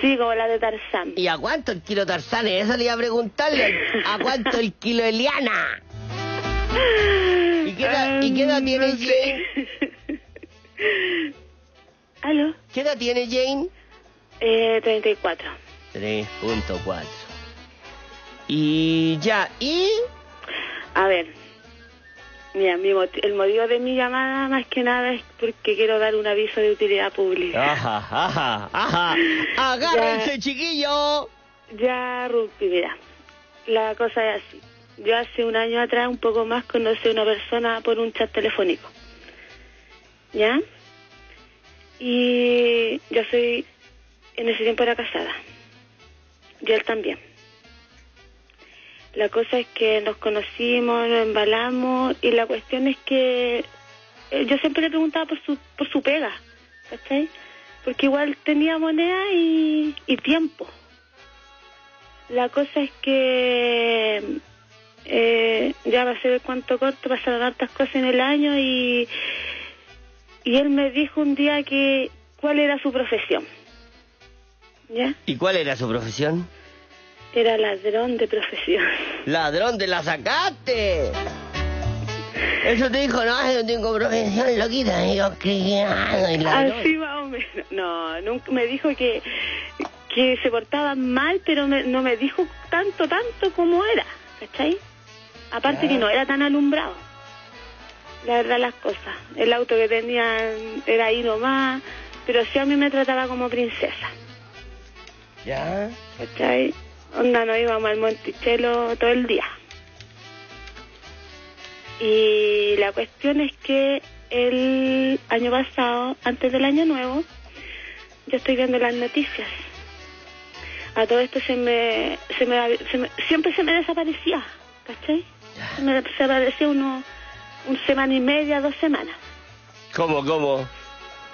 Sí, como la de Tarzán. ¿Y a cuánto el kilo Tarzán? Eso le iba a preguntarle. ¿A cuánto el kilo Eliana? ¿Y qué edad, ¿y qué edad Ah, tiene no sé. Jane? ¿Aló? ¿Qué edad tiene Jane? Eh, 34. 3.4. Y ya, ¿y? A ver. Mira, mi moti- el motivo de mi llamada más que nada es porque quiero dar un aviso de utilidad pública. Ajá, ajá, ajá. Agárrense, chiquillo. Ya, Rupi, mira. La cosa es así. Yo hace un año atrás, un poco más, conocí a una persona por un chat telefónico. ¿Ya? Y yo soy, en ese tiempo era casada. Y él también. La cosa es que nos conocimos, nos embalamos y la cuestión es que eh, yo siempre le preguntaba por su, por su pega, ¿cachai? Porque igual tenía moneda y, tiempo. La cosa es que eh, ya va a ser el cuanto corto, pasaron hartas cosas en el año y, y él me dijo un día que cuál era su profesión. ¿Ya? ¿Y cuál era su profesión? Era ladrón de profesión. Ladrón, te la sacaste. Eso te dijo, no, yo tengo profesión, loquita. Y yo, criado y ladrón. Así más o menos. No, nunca me dijo que, que se portaban mal, pero me- no me dijo tanto, tanto como era, ¿cachai? Aparte que no era tan alumbrado. La verdad las cosas. El auto que tenía era ahí nomás, pero sí a mí me trataba como princesa, Ya. ¿cachai? Onda, nos íbamos al Monticello todo el día. Y la cuestión es que el año pasado, antes del año nuevo, yo estoy viendo las noticias. A todo esto se me, se me, se me- siempre se me desaparecía, ¿cachai? Se me desaparecía uno, un semana y media, dos semanas. ¿Cómo, cómo?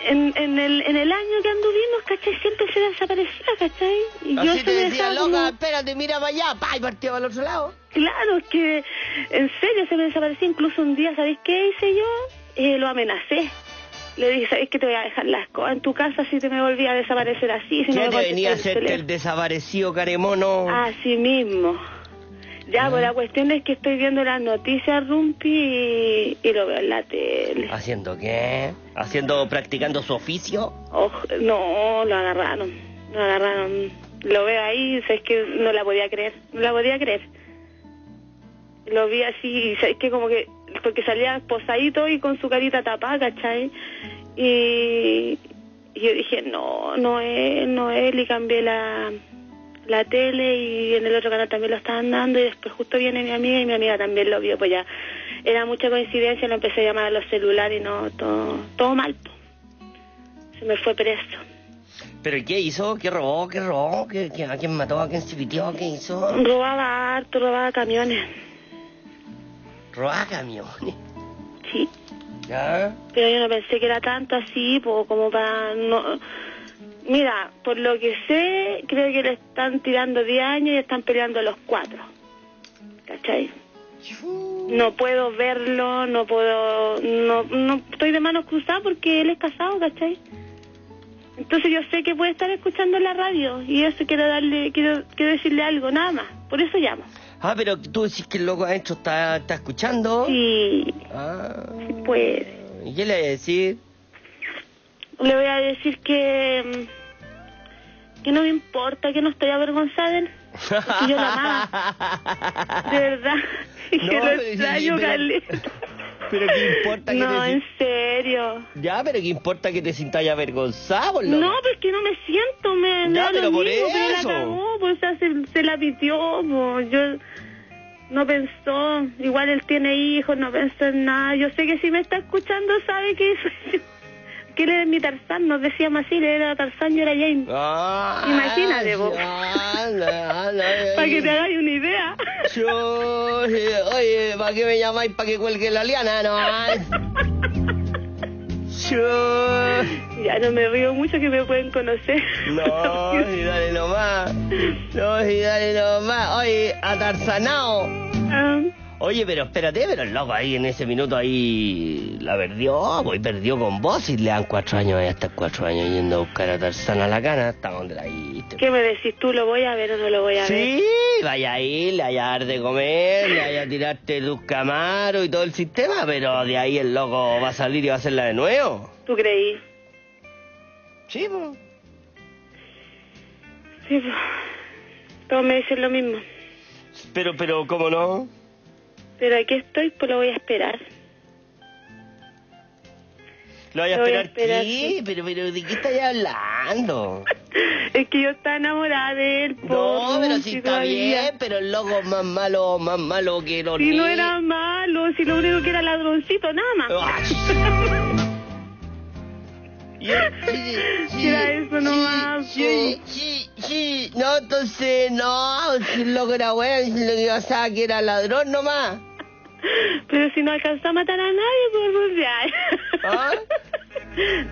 En, en, el, en el año que anduvimos, ¿cachai? Siempre se desaparecía, ¿cachai? Y Así se te decía, loca, como- espérate, mira para allá, pa, y partía para el otro lado. Claro, es que en serio se me desaparecía. Incluso un día, ¿sabéis qué hice yo? Eh, lo amenacé. Le dije, ¿sabéis que te voy a dejar las cosas en tu casa si te me volvía a desaparecer así? Si no ¿Qué me te venía a hacerte el desaparecido caremono? Así mismo. Ya, pues la cuestión es que estoy viendo las noticias, Rumpi, y, y lo veo en la tele. ¿Haciendo qué? ¿Haciendo, practicando su oficio? Oj- no, lo agarraron. Lo agarraron. Lo veo ahí, es que no la podía creer. No la podía creer. Lo vi así, y sabes que como que, porque salía posadito y con su carita tapada, ¿cachai? Y, y yo dije, no, no es, no es, y cambié la, la tele y en el otro canal también lo estaban dando y después justo viene mi amiga y mi amiga también lo vio, pues ya era mucha coincidencia, lo empecé a llamar a los celulares y no, todo, todo mal, se me fue preso. ¿Pero qué hizo? ¿Qué robó? ¿Qué robó? ¿Qué, qué- ¿A quién mató? ¿A quién se pitió? ¿Qué hizo? Robaba harto, robaba camiones. Robaba camiones. Sí. ¿Ya? Pero yo no pensé que era tanto así, pues, como para no... Mira, por lo que sé, creo que le están tirando 10 años y están peleando los cuatro. ¿Cachai? No puedo verlo, no puedo... No, no estoy de manos cruzadas porque él es casado, ¿cachai? Entonces yo sé que puede estar escuchando en la radio y eso quiero darle, quiero, quiero decirle algo, nada más. Por eso llamo. Ah, pero tú decís que el loco adentro está, está escuchando. Sí. Ah. Sí puede. ¿Y qué le voy a decir? Le voy a decir que... mm, Que no me importa, que no estoy avergonzada de él. Que yo lo amaba. De verdad. Y que No, lo pero extraño, pero- caleta. Pero qué importa que No, te... en serio. Ya, pero qué importa que te sintas avergonzado, loco? No, pues que no me siento, me, me Ya, da pero lo por mismo, pero la eso. cagó, pues o sea, se, se la pitió, pues yo no pensó, igual él tiene hijos, no pensó en nada, yo sé que si me está escuchando sabe que soy yo, que él es mi Tarzán, nos decíamos así, él era Tarzán, yo era Jane. Ah, Imagínate, vos. Para que te hagáis una idea. Yo, eh, oye, ¿para qué me llamáis para que cuelgue la liana? No. Yo. Ya no me río mucho que me pueden conocer. No, y dale nomás. No, y dale nomás. Oye, atarzanao. Ah. Oye, pero espérate, pero el loco ahí en ese minuto ahí la perdió, pues perdió con vos y le dan cuatro años, ahí hasta cuatro años yendo a buscar a Tarzán a la cana, hasta donde la. ¿Qué me decís tú? ¿Lo voy a ver o no lo voy a ver? Sí, vaya a ir, le vaya a dar de comer, le vaya a tirarte tus camaros y todo el sistema, pero de ahí el loco va a salir y va a hacerla de nuevo. ¿Tú creí? Sí, pues. Sí, pues. Todos me dicen lo mismo. Pero, pero, ¿cómo no? Pero aquí estoy, pues lo voy a esperar. ¿Lo vaya a Lo voy a esperar, qué? sí. Pero, pero, ¿de qué estáis hablando? Es que yo estaba enamorada de él. No, pero si sí, está todavía. bien, pero el loco más malo, más malo que los Si no niños. era malo, si lo único que era ladroncito, nada más. Era eso nomás. Sí, sí, sí, no, entonces, no, si loco era bueno, si lo que pasaba que era ladrón nomás. Pero si no alcanzó a matar a nadie, pues, pues ya. ¿Ah?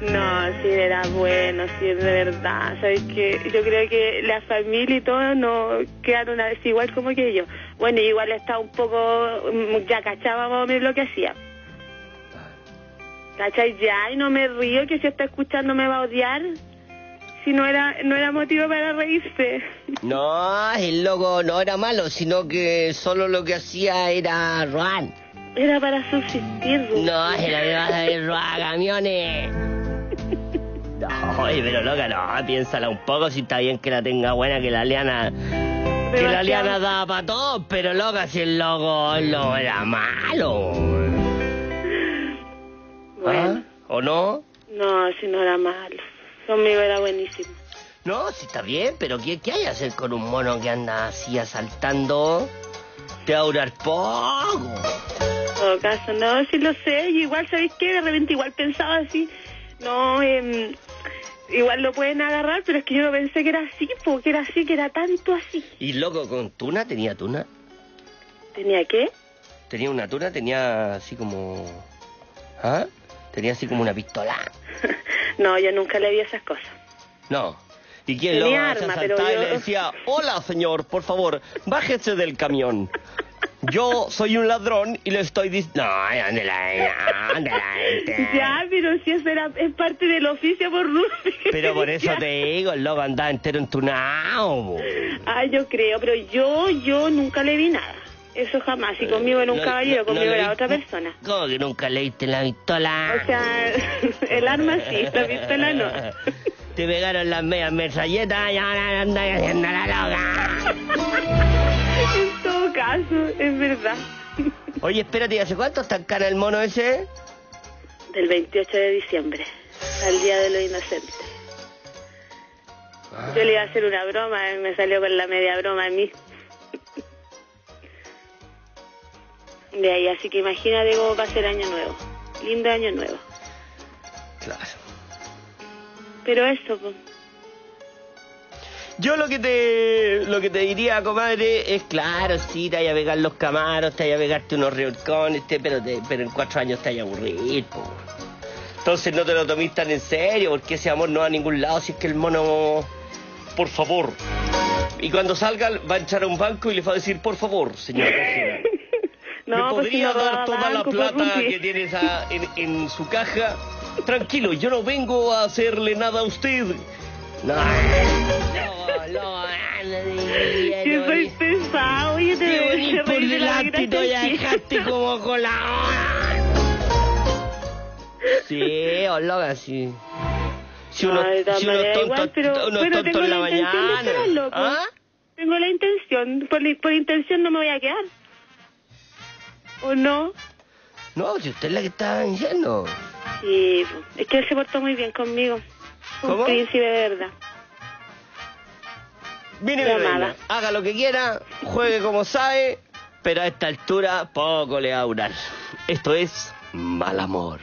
No, si era bueno, si es de verdad. ¿Sabes que Yo creo que la familia y todo no quedaron a veces igual como que yo. Bueno, igual está un poco, ya cachaba más o menos lo que hacía. ¿Cachai? Ya, y no me río que si está escuchando me va a odiar. Si no era, no era motivo para reírse. No, el loco no era malo, sino que solo lo que hacía era robar. Era para subsistir. No, era que vas a ir robar camiones. No, oye, pero loca, no, piénsala un poco si está bien que la tenga buena, que la liana. Que la liana da para todos, pero loca, si el loco, el loco era malo. Bueno, ¿Ah? ¿O no? no, si no era malo. Conmigo era buenísimo. No, sí está bien, pero ¿qué, qué hay que hacer con un mono que anda así asaltando? Te va a durar poco. Todo caso, no, sí lo sé. Y igual, ¿sabéis qué? De repente igual pensaba así. No, em, igual lo pueden agarrar, pero es que yo no pensé que era así, porque era así, que era tanto así. Y loco, con tuna, tenía tuna. ¿Tenía qué? Tenía una tuna, tenía así como. ¿Ah? Tenía así como una pistola. No, yo nunca le vi esas cosas. No. ¿Y quién Tenía loco se arma, asaltaba y yo- le decía, hola señor, por favor, bájese del camión. Yo soy un ladrón y le estoy diciendo... No. Ya, pero si eso era, es parte del oficio por Rusia. Pero por eso te digo, el loco andaba entero entunado. Ah, yo creo, pero yo, yo nunca le vi nada. Eso jamás. Y conmigo era un No, caballero, no, conmigo no era otra persona. ¿Cómo que nunca leíste la pistola? O sea, el arma sí, la pistola no. Te pegaron las medias metralletas y ahora andas haciendo la loca. En todo caso, es verdad. Oye, espérate, ¿y ¿hace cuánto está en cara el mono ese? Del 28 de diciembre, al Día de los Inocentes. Yo le iba a hacer una broma, y me salió con la media broma a mí. De ahí, así que imagínate cómo va a ser Año Nuevo. Lindo Año Nuevo. Claro. Pero eso, pues. Yo lo que te lo que te diría, comadre, es claro, sí, te vaya a pegar los camaros, te vaya a pegarte unos revolcones, te- pero, te- pero en cuatro años te vaya a aburrir, po. Entonces no te lo tomes tan en serio, porque ese amor no va a ningún lado, si es que el mono... Por favor. Y cuando salga va a entrar a un banco y le va a decir, por favor, señor cajera, No, ¿me pues si podría no dar toda la banco, plata pues, Rupi. que tienes a- en, en su caja? Tranquilo, yo no vengo a hacerle nada a usted. No, no, no, Yo soy pesado, oye, te bonito hacer por la delante y ya dejaste como con la Sí, o loca, sí. Si uno, si uno tonto, igual, pero, uno pero tonto en la la mañana. pues. ¿Ah? Tengo la intención, por, por intención no me voy a quedar. ¿O no? No, si usted es la que está diciendo. Sí, es que él se portó muy bien conmigo. Un ¿Cómo? príncipe de verdad. Mire, reina, haga lo que quiera, juegue como sabe, pero a esta altura poco le va a durar. Esto es mal amor.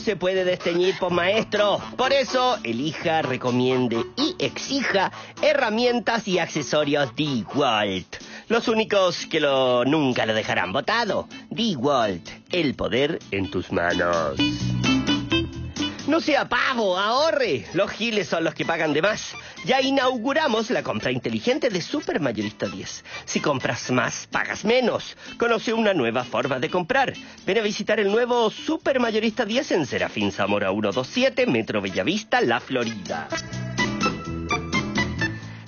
Se puede desteñir por maestro. Por eso, elija, recomiende y exija herramientas y accesorios DeWalt. Los únicos que lo nunca lo dejarán botado. DeWalt, el poder en tus manos. No sea pavo, ahorre. Los giles son los que pagan de más. Ya inauguramos la compra inteligente de Supermayorista 10. Si compras más, pagas menos. Conoce una nueva forma de comprar. Ven a visitar el nuevo Supermayorista 10 en Serafín Zamora 127, Metro Bellavista, La Florida.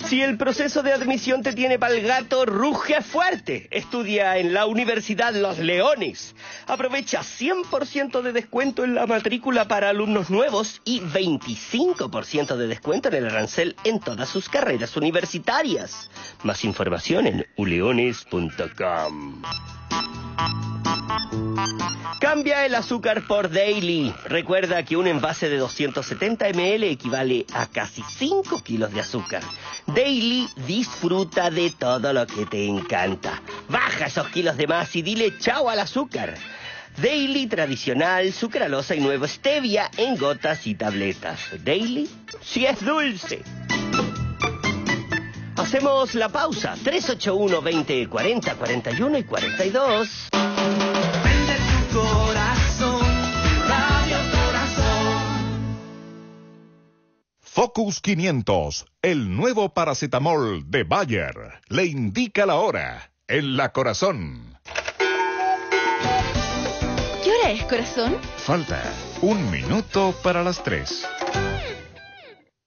Si el proceso de admisión te tiene pa'l gato, ruge fuerte. Estudia en la Universidad Los Leones. Aprovecha 100% de descuento en la matrícula para alumnos nuevos y 25% de descuento en el arancel en todas sus carreras universitarias. Más información en uleones.com. Cambia el azúcar por Daily. Recuerda que un envase de 270 ml equivale a casi 5 kilos de azúcar. Daily disfruta de todo lo que te encanta. Baja esos kilos de más y dile chao al azúcar. Daily tradicional, sucralosa y nuevo stevia en gotas y tabletas. Daily, si es dulce. Hacemos la pausa. 381 20 40 41 y 42. Corazón, Radio Corazón. Focus 500, el nuevo paracetamol de Bayer, le indica la hora en la corazón. ¿Qué hora es, corazón? Falta un minuto para las tres.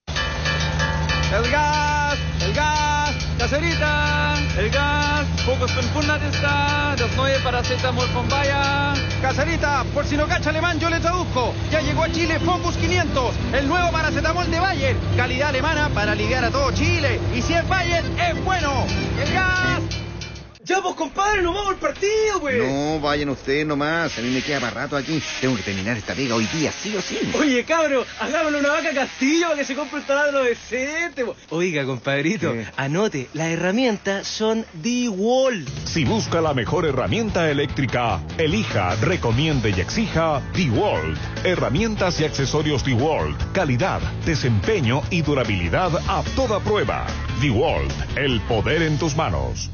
El gas, el gas, caserita, el gas, pocos está, das neue Paracetamol von Bayer. Caserita, por si no cacha alemán, yo le traduzco. Ya llegó a Chile Focus 500, el nuevo paracetamol de Bayer. Calidad alemana para ligar a todo Chile. Y si es Bayer, es bueno. ¡El gas! Ya, pues, compadre, nos vamos al partido, pues. No, vayan ustedes nomás. A mí me queda para rato aquí. Tengo que terminar esta pega hoy día, sí o sí. Oye, cabro, hagámosle una vaca castillo para que se compre un taladro decente. po. Oiga, compadrito, anote, las herramientas son DeWalt. Si busca la mejor herramienta eléctrica, elija, recomiende y exija DeWalt. Herramientas y accesorios DeWalt. Calidad, desempeño y durabilidad a toda prueba. DeWalt, el poder en tus manos.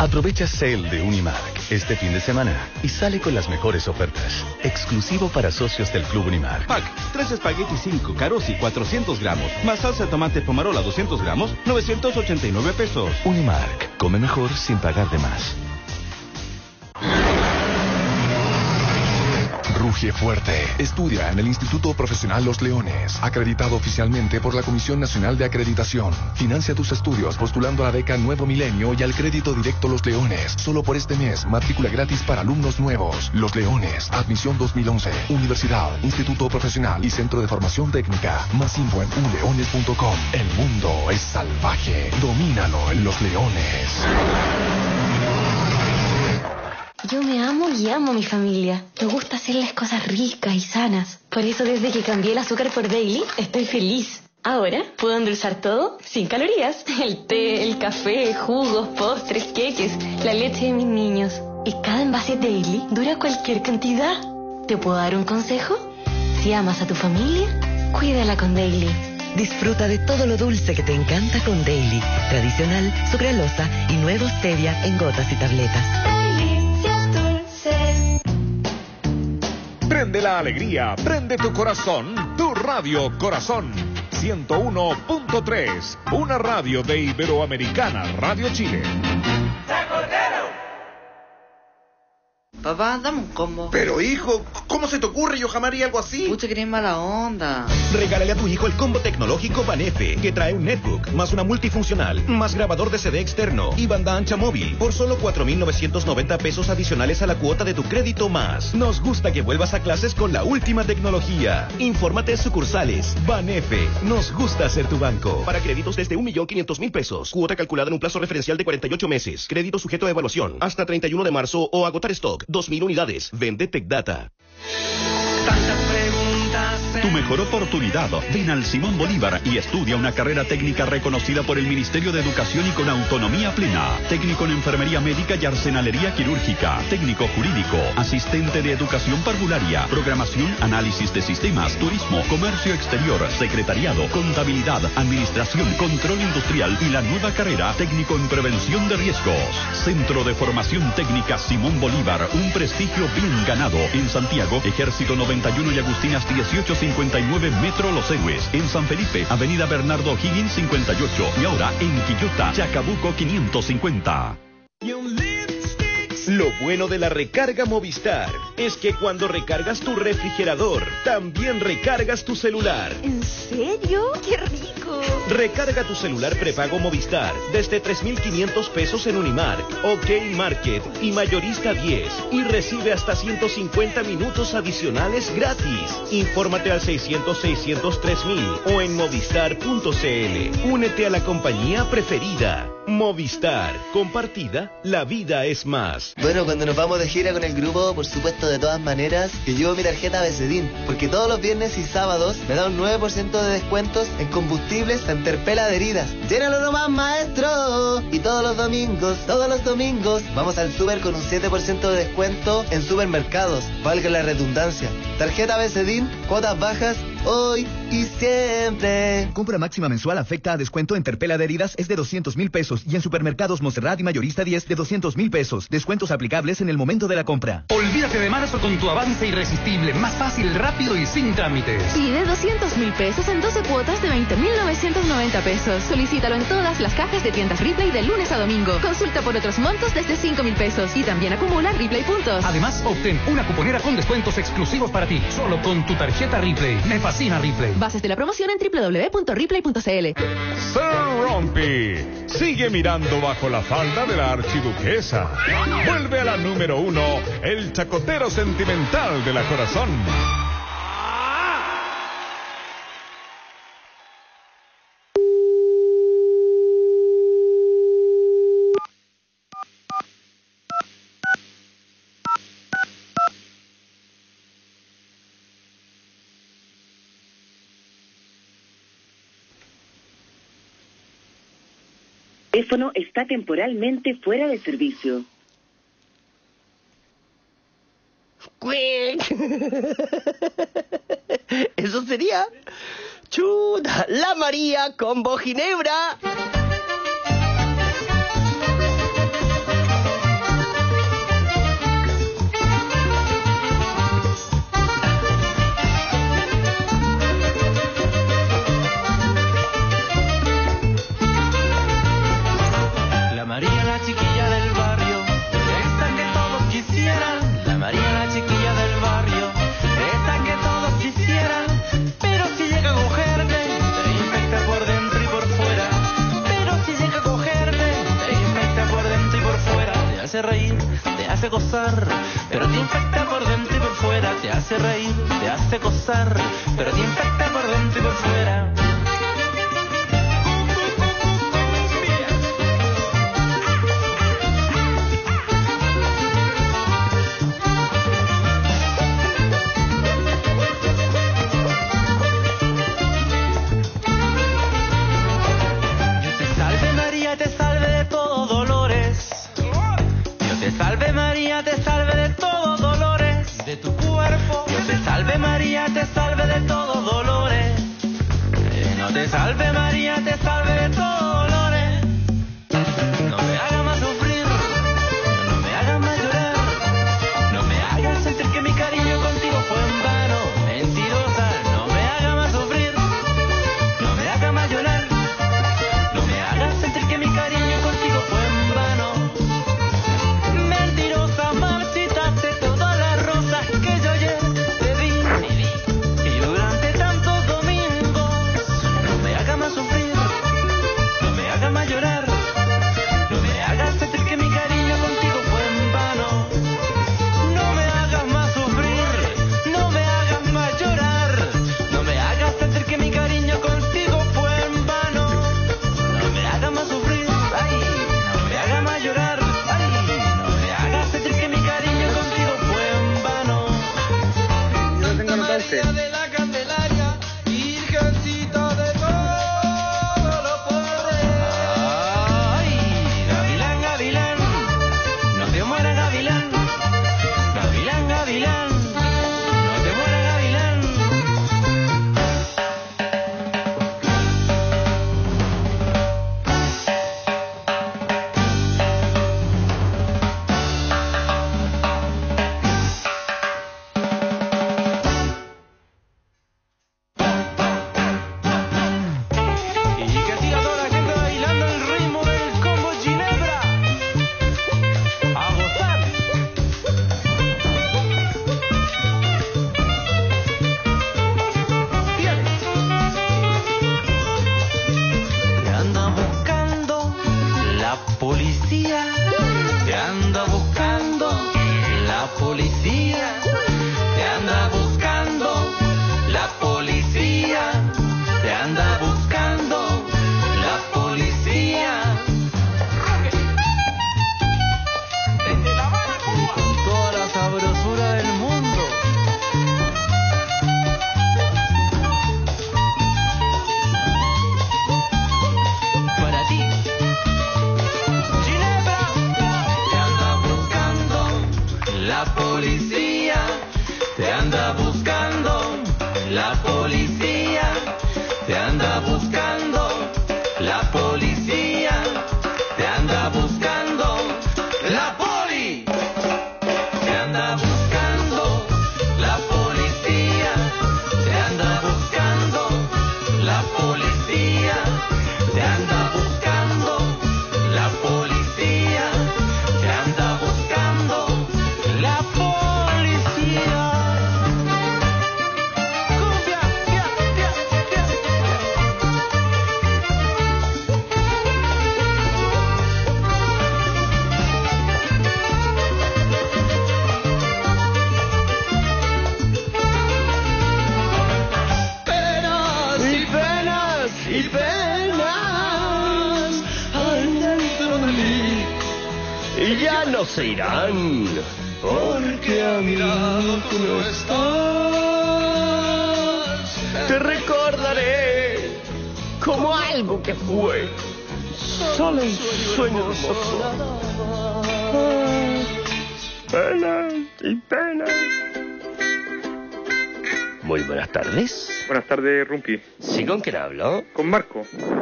Aprovecha Sale de Unimark este fin de semana y sale con las mejores ofertas. Exclusivo para socios del Club Unimark. Pack, 3 espaguetis 5, carosi 400 gramos, más salsa de tomate pomarola 200 gramos, 989 pesos. Unimark, come mejor sin pagar de más. Ruge fuerte. Estudia en el Instituto Profesional Los Leones, acreditado oficialmente por la Comisión Nacional de Acreditación. Financia tus estudios postulando a la beca Nuevo Milenio y al crédito directo Los Leones. Solo por este mes, matrícula gratis para alumnos nuevos. Los Leones, admisión 2011. Universidad, Instituto Profesional y Centro de Formación Técnica. Más info en uleones.com. El mundo es salvaje. Domínalo en Los Leones. Yo me amo y amo a mi familia. Me gusta hacerles cosas ricas y sanas. Por eso desde que cambié el azúcar por Daily, estoy feliz. Ahora puedo endulzar todo sin calorías. El té, el café, jugos, postres, queques, la leche de mis niños. Y cada envase Daily dura cualquier cantidad. ¿Te puedo dar un consejo? Si amas a tu familia, cuídala con Daily. Disfruta de todo lo dulce que te encanta con Daily, tradicional, sucralosa y nuevo stevia en gotas y tabletas. Prende la alegría, prende tu corazón, tu radio corazón. 101.3, una radio de Iberoamericana Radio Chile. Papá, dame un combo. Pero hijo, ¿cómo se te ocurre? Yo jamás haría algo así. Pucha, que eres mala onda. Regálale a tu hijo el combo tecnológico Banefe, que trae un netbook, más una multifuncional, más grabador de CD externo y banda ancha móvil, por solo 4.990 pesos adicionales a la cuota de tu crédito más. Nos gusta que vuelvas a clases con la última tecnología. Infórmate en sucursales. Banefe, nos gusta ser tu banco. Para créditos desde 1.500.000 pesos. Cuota calculada en un plazo referencial de 48 meses. Crédito sujeto a evaluación. Hasta 31 de marzo o agotar stock. 2.000 unidades. Vende. Tantas preguntas tu mejor oportunidad. Ven al Simón Bolívar y estudia una carrera técnica reconocida por el Ministerio de Educación y con autonomía plena. Técnico en enfermería médica y arsenalería quirúrgica. Técnico jurídico. Asistente de educación parvularia. Programación, análisis de sistemas, turismo, comercio exterior, secretariado, contabilidad, administración, control industrial y la nueva carrera técnico en prevención de riesgos. Centro de Formación Técnica Simón Bolívar, un prestigio bien ganado. En Santiago, Ejército 91 y Agustinas 1859 Metro Los Héroes. En San Felipe, Avenida Bernardo Higgins 58 y ahora en Quillota, Chacabuco 550. Lo bueno de la recarga Movistar es que cuando recargas tu refrigerador, también recargas tu celular. ¿En serio? ¡Qué rico! Recarga tu celular prepago Movistar desde 3.500 pesos en Unimark, OK Market y Mayorista 10 y recibe hasta 150 minutos adicionales gratis. Infórmate al 600-603.000 o en movistar.cl. Únete a la compañía preferida. Movistar. Compartida, la vida es más. Bueno, cuando nos vamos de gira con el grupo, por supuesto, de todas maneras, que llevo mi tarjeta Becedín, porque todos los viernes y sábados me da un 9% de descuentos en combustibles en Terpel adheridas. ¡Llénalo nomás, maestro! Y todos los domingos, todos los domingos, vamos al super con un 7% de descuento en supermercados. Valga la redundancia. Tarjeta Becedín, cuotas bajas, hoy y siempre. Compra máxima mensual afecta a descuento en Terpel adheridas es de 200 mil pesos y en supermercados Monserrat y Mayorista 10 de 200 mil pesos. Descuentos aplicables en el momento de la compra. Olvídate de marzo con tu avance irresistible, más fácil, rápido y sin trámites. Pide 200 mil pesos en 12 cuotas de 20.990 pesos. Solicítalo en todas las cajas de tiendas Ripley de lunes a domingo. Consulta por otros montos desde 5 mil pesos y también acumula Ripley puntos. Además, obtén una cuponera con descuentos exclusivos para ti, solo con tu tarjeta Ripley. Me fascina Ripley. Bases de la promoción en www.ripley.cl. Sir Rompi sigue mirando bajo la falda de la archiduquesa. Vuelve a la número uno, el chacotero sentimental de la corazón. Teléfono está temporalmente fuera de servicio. Eso sería. Chuta, la María con Ginebra. Hace gozar, pero te infecta por dentro y por fuera. Te hace reír, te hace gozar, pero te infecta por dentro y por fuera. Te salve de todos dolores. No te salve María, te salve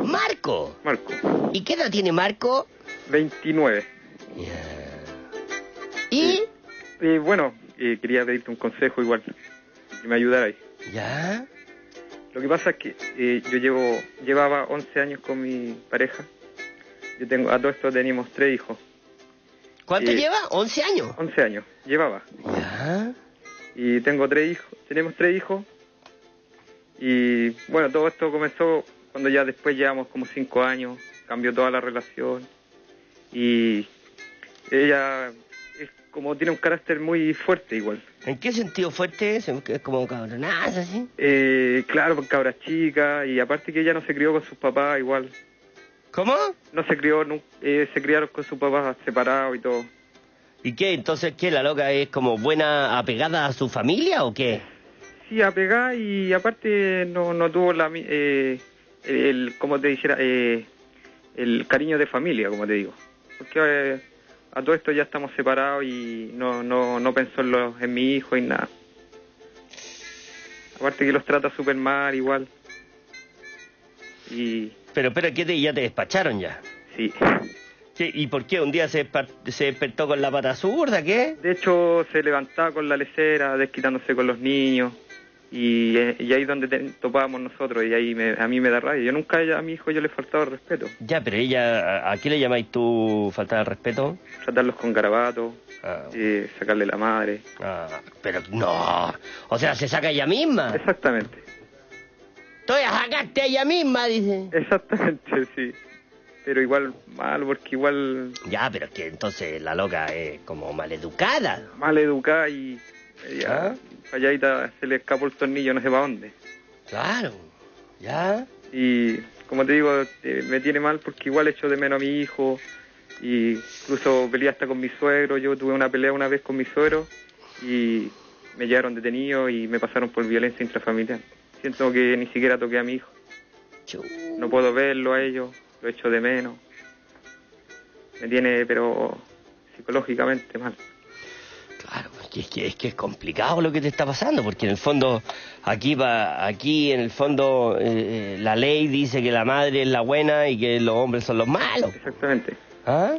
Marco. Marco. ¿Y qué edad tiene Marco? 29. ¿Y? Eh, bueno, eh, quería pedirte un consejo igual. Que me ayudarais. ¿Ya? Lo que pasa es que eh, yo llevo llevaba 11 años con mi pareja. Yo tengo a todo esto teníamos tres hijos. ¿Cuánto lleva? ¿11 años? 11 años. Llevaba. ¿Ya? Y tengo tres hijos. Tenemos tres hijos. Y bueno, todo esto comenzó cuando ya después llevamos como 5 años. Cambió toda la relación. Y ella es como tiene un carácter muy fuerte igual. ¿En qué sentido fuerte? ¿Es es como cabronazo, así? Eh, claro, porque cabra chica y aparte que ella no se crió con sus papás igual. ¿Cómo? No se crió, nu- eh, se criaron con sus papás separados y todo. ¿Y qué? Entonces, ¿qué? ¿La loca es como buena apegada a su familia o qué? Sí, apegada y aparte no, no tuvo la, eh, el, como te dijera, eh, el cariño de familia, como te digo. Porque eh, a todo esto ya estamos separados y no, no, no pensó en, los, en mi hijo y nada. Aparte que los trata súper mal igual. Y Pero, pero, ¿qué te, ya te despacharon ya? sí. ¿Qué? ¿Y por qué? ¿Un día se, se despertó con la pata zurda? ¿Qué? De hecho, se levantaba con la lecera, desquitándose con los niños. Y, y ahí donde te- topábamos nosotros, y ahí me- a mí me da rabia. Yo nunca a mi hijo yo le he faltado el respeto. Ya, pero ella, ¿a, a qué le llamáis tú faltar el respeto? Tratarlos con garabato, eh, sacarle la madre. Ah, pero no. O sea, se saca ella misma. Exactamente. Tú ya sacaste a ella misma, dice. Exactamente, sí. Pero igual mal, porque igual Ya, pero es que entonces la loca es como maleducada. mal educada y ella, falladita, se le escapó el tornillo no sé para dónde. Claro, ya. Y como te digo, eh, me tiene mal porque igual echo de menos a mi hijo. Y incluso peleé hasta con mi suegro. Yo tuve una pelea una vez con mi suegro y me llevaron detenido y me pasaron por violencia intrafamiliar. Siento que ni siquiera toqué a mi hijo. No puedo verlo a ellos, lo echo de menos. Me tiene, pero psicológicamente mal. Es que, es que es que es complicado lo que te está pasando, porque en el fondo, aquí va, aquí en el fondo eh, eh, la ley dice que la madre es la buena y que los hombres son los malos. Exactamente. ¿Ah?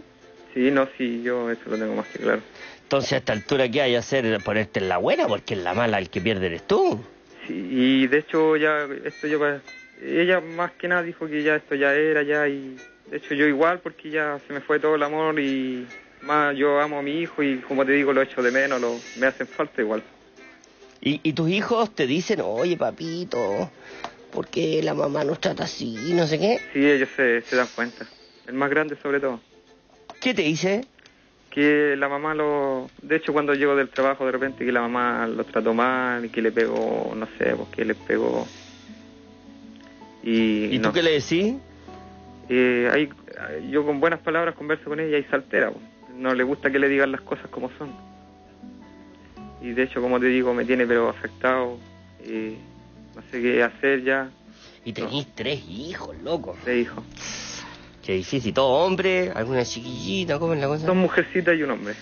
Sí, no, sí, yo eso lo tengo más que claro. Entonces a esta altura, ¿qué hay que hacer? Ponerte en la buena, porque en la mala el que pierde eres tú. Sí, y de hecho ya, esto yo, ella más que nada dijo que ya esto ya era ya y de hecho yo igual porque ya se me fue todo el amor y más yo amo a mi hijo y como te digo lo echo de menos, lo, me hacen falta igual. Y, y tus hijos te dicen, oye papito, ¿por qué la mamá nos trata así? No sé qué. Sí, ellos se, se dan cuenta. El más grande sobre todo. ¿Qué te dice? Que la mamá lo... De hecho cuando llego del trabajo de repente que la mamá lo trató mal y que le pegó, no sé, porque le pegó... Y, ¿Y no. tú qué le decís? Eh, ahí, yo con buenas palabras converso con ella y saltera. po. No le gusta que le digan las cosas como son. Y de hecho, como te digo, me tiene pero afectado. no sé qué hacer ya. Y tenés tres hijos, loco. Tres hijos. Qué difícil. ¿Todo hombre? ¿Alguna chiquillita? ¿Cómo es la cosa? Dos mujercitas y un hombre.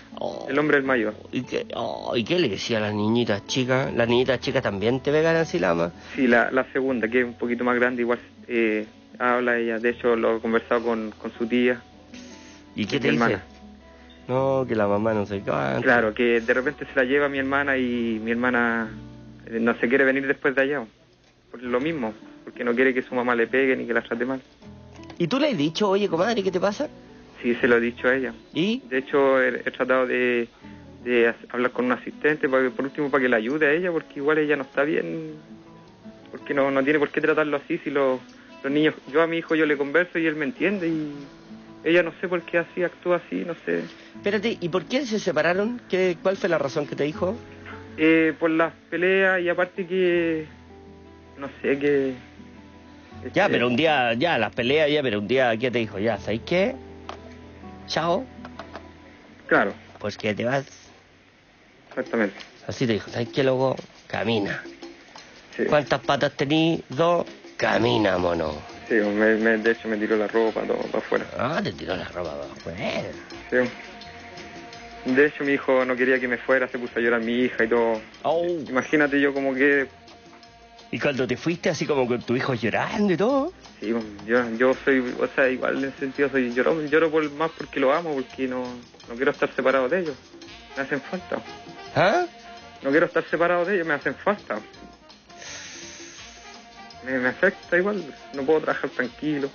El hombre es el mayor. ¿Y qué, oh, ¿Y qué le decía a las niñitas chicas? ¿Las niñitas chicas también te pegan así la ma? Sí, la, la segunda, que es un poquito más grande, igual eh, habla ella. De hecho, lo he conversado con, con su tía. ¿Y qué te dice? hermana. No, que la mamá no sé qué. Claro, que de repente se la lleva mi hermana y mi hermana eh, no se quiere venir después de allá. Por lo mismo, porque no quiere que su mamá le pegue ni que la trate mal. ¿Y tú le has dicho, oye, comadre, qué te pasa? Sí, se lo he dicho a ella. ¿Y? De hecho, he, he tratado de, de ha- hablar con un asistente, para que, por último, para que la ayude a ella, porque igual ella no está bien, porque no, no tiene por qué tratarlo así si los niños, yo a mi hijo yo le converso y él me entiende y ella no sé por qué así actúa así, no sé. Espérate, ¿y por qué se separaron? ¿Qué, ¿Cuál fue la razón que te dijo? Eh, por las peleas y aparte que, no sé, que... Ya, este, pero un día, ya, las peleas, ya, pero un día, ¿qué te dijo? Ya, ¿sabes qué? Chao. Claro. Pues que te vas. Exactamente. Así te dijo, ¿sabes qué, loco? Camina. ¿Cuántas patas tení? Dos. Camina, mono. Sí, me, me- de hecho me tiró la ropa todo para afuera. Ah, te tiró la ropa para afuera. Sí. De hecho mi hijo no quería que me fuera, se puso a llorar mi hija y todo. Imagínate yo como que... ¿Y cuando te fuiste así como con tu hijo llorando y todo? Sí, yo, yo soy, o sea, igual en ese sentido soy lloro, lloro por, más porque lo amo, porque no, no quiero estar separado de ellos. Me hacen falta. ¿Ah? No quiero estar separado de ellos, me hacen falta. Me, afecta igual, no puedo trabajar tranquilo.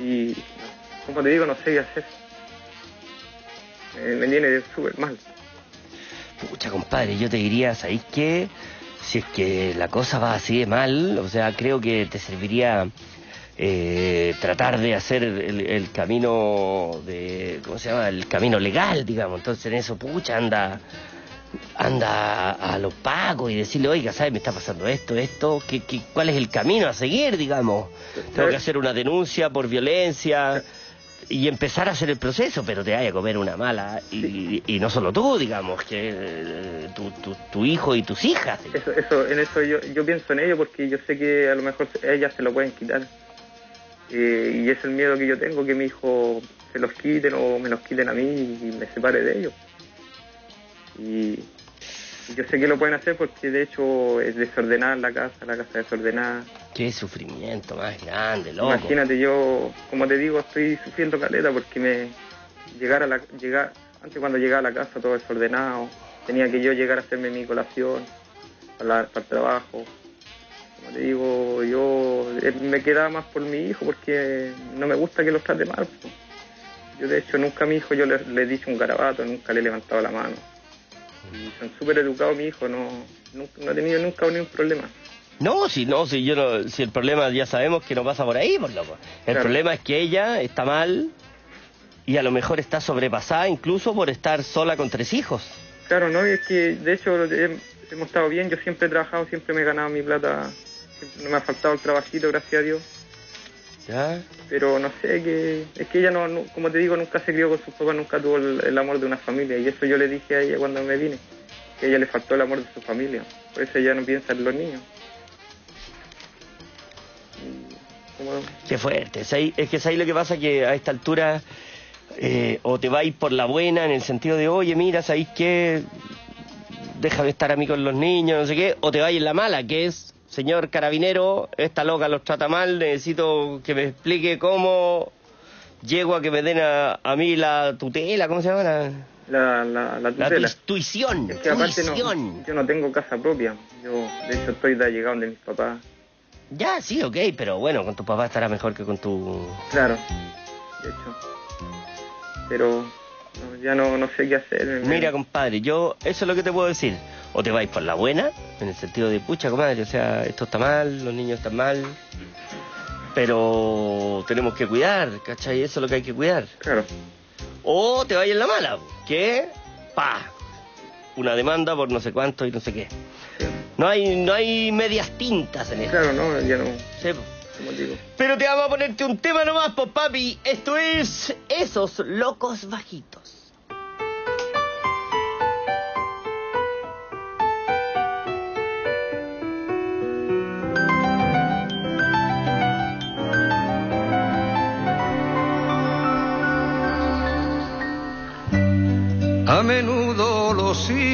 Y, como te digo, no sé qué hacer. Me, me viene súper mal. Pucha, compadre, yo te diría, ¿sabéis qué? Si es que la cosa va así de mal, o sea, creo que te serviría eh, tratar de hacer el, el camino de, ¿cómo se llama? El camino legal, digamos. Entonces en eso, pucha, anda, anda a los pagos y decirle, oiga, ¿sabes? Me está pasando esto, esto, ¿qué, qué, cuál es el camino a seguir, digamos? Tengo que hacer una denuncia por violencia y empezar a hacer el proceso, pero te vaya a comer una mala, y, y no solo tú, digamos, que eh, tu, tu, tu hijo y tus hijas. Eso, eso, en eso yo, yo pienso en ello porque yo sé que a lo mejor ellas se lo pueden quitar. Eh, y es el miedo que yo tengo, que mi hijo se los quiten o me los quiten a mí y me separe de ellos. Y, yo sé que lo pueden hacer porque de hecho es desordenar la casa, la casa desordenada. Qué sufrimiento más grande, loco. Imagínate, yo, como te digo, estoy sufriendo caleta porque me llegar a la llegar antes cuando llegaba a la casa todo desordenado, tenía que yo llegar a hacerme mi colación para, para el trabajo. Como te digo, yo eh, me quedaba más por mi hijo porque no me gusta que los trate mal. Yo de hecho nunca a mi hijo yo le, le he dicho un garabato, nunca le he levantado la mano. Y son súper educados mi hijo, no, nunca- no ha tenido nunca ningún problema. No, si no, si yo no, si el problema ya sabemos que no pasa por ahí, por loco. El Claro. problema es que ella está mal y a lo mejor está sobrepasada incluso por estar sola con tres hijos. Claro, no, y es que de hecho he- hemos estado bien, yo siempre he trabajado, siempre me he ganado mi plata, no me ha faltado el trabajito, gracias a Dios. ¿Ya? Pero no sé, que es que ella no, no- como te digo, nunca se crió con sus papás, nunca tuvo el, el amor de una familia. Y eso yo le dije a ella cuando me vine, que a ella le faltó el amor de su familia. Por eso ella no piensa en los niños. Como- Qué fuerte. Es, ahí- es que es ahí lo que pasa que a esta altura eh, o te vais por la buena en el sentido de, oye, mira, ¿sabéis qué? Déjame estar a mí con los niños, no sé qué, o te vais en la mala, que es, señor carabinero, esta loca los trata mal, necesito que me explique cómo llego a que me den a, a mí la tutela, ¿cómo se llama? La, La, la, la la tutela. tu- tuición, Es que aparte no, tuición. yo no tengo casa propia. Yo, de hecho, estoy de allegado de mis papás. Ya, sí, ok, pero bueno, con tu papá estará mejor que con tu... Claro, de hecho. Pero no, ya no, no sé qué hacer. Mira, compadre, yo eso es lo que te puedo decir. O te vais por la buena, en el sentido de, pucha, compadre, o sea, esto está mal, los niños están mal, pero tenemos que cuidar, ¿cachai? Eso es lo que hay que cuidar. Claro. O te vais en la mala, que, pa, una demanda por no sé cuánto y no sé qué. No hay, no hay medias tintas en esto. Claro, no, ya no. Sí. Como digo. Pero te vamos a ponerte un tema nomás, pues papi. Esto es Esos Locos Bajitos.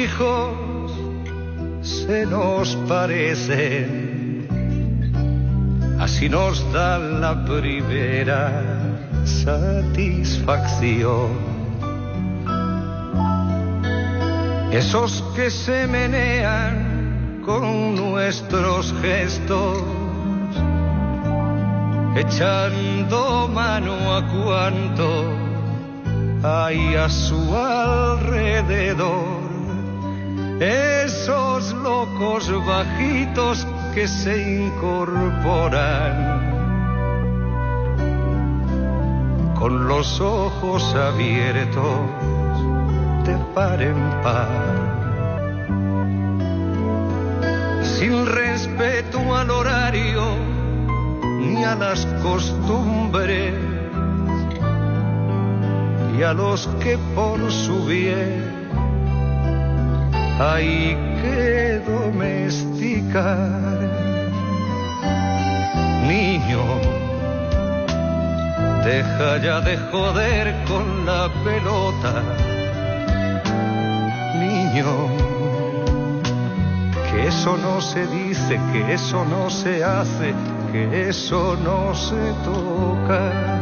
Hijos se nos parecen, así nos dan la primera satisfacción. Esos que se menean con nuestros gestos, echando mano a cuanto hay a su alrededor. Esos locos bajitos que se incorporan con los ojos abiertos de par en par. Sin respeto al horario ni a las costumbres y a los que por su bien hay que domesticar. Niño, deja ya de joder con la pelota. Niño, que eso no se dice, que eso no se hace, que eso no se toca.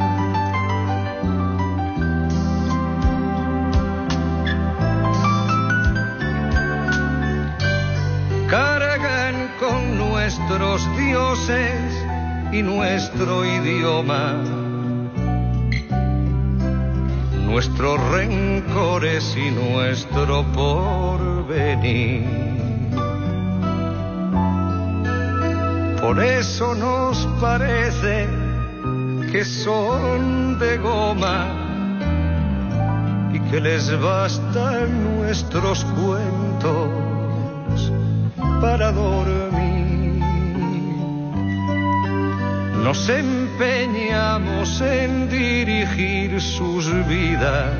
Nuestros dioses y nuestro idioma, nuestros rencores y nuestro porvenir. Por eso nos parece que son de goma y que les bastan nuestros cuentos para dormir. Nos empeñamos en dirigir sus vidas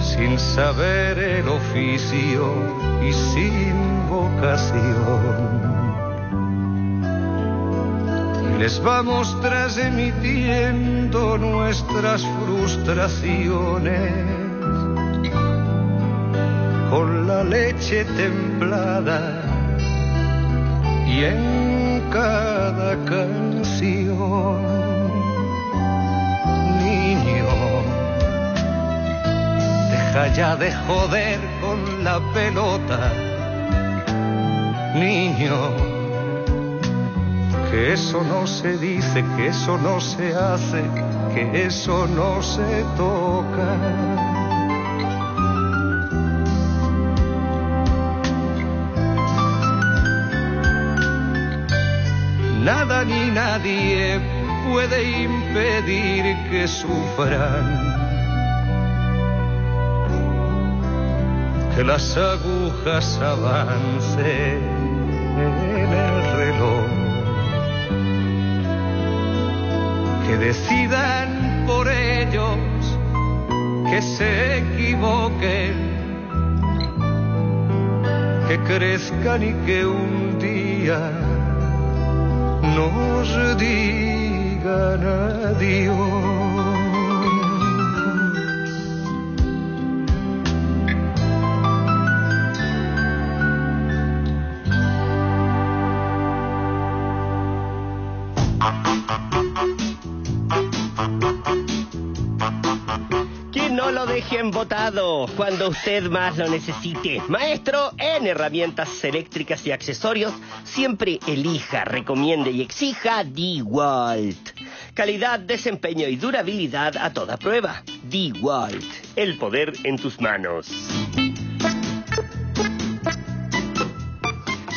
sin saber el oficio y sin vocación. Les vamos transmitiendo nuestras frustraciones con la leche templada y en cada canción. Niño, deja ya de joder con la pelota. Niño, que eso no se dice, que eso no se hace, que eso no se toca. Nada ni nadie puede impedir que sufran. Que las agujas avancen en el reloj. Que decidan por ellos que se equivoquen. Que crezcan y que un día nos digan adiós. Que no lo dejen cuando usted más lo necesite. Maestro en herramientas eléctricas y accesorios, siempre elija, recomiende y exija DeWalt. Calidad, desempeño y durabilidad a toda prueba. DeWalt, el poder en tus manos.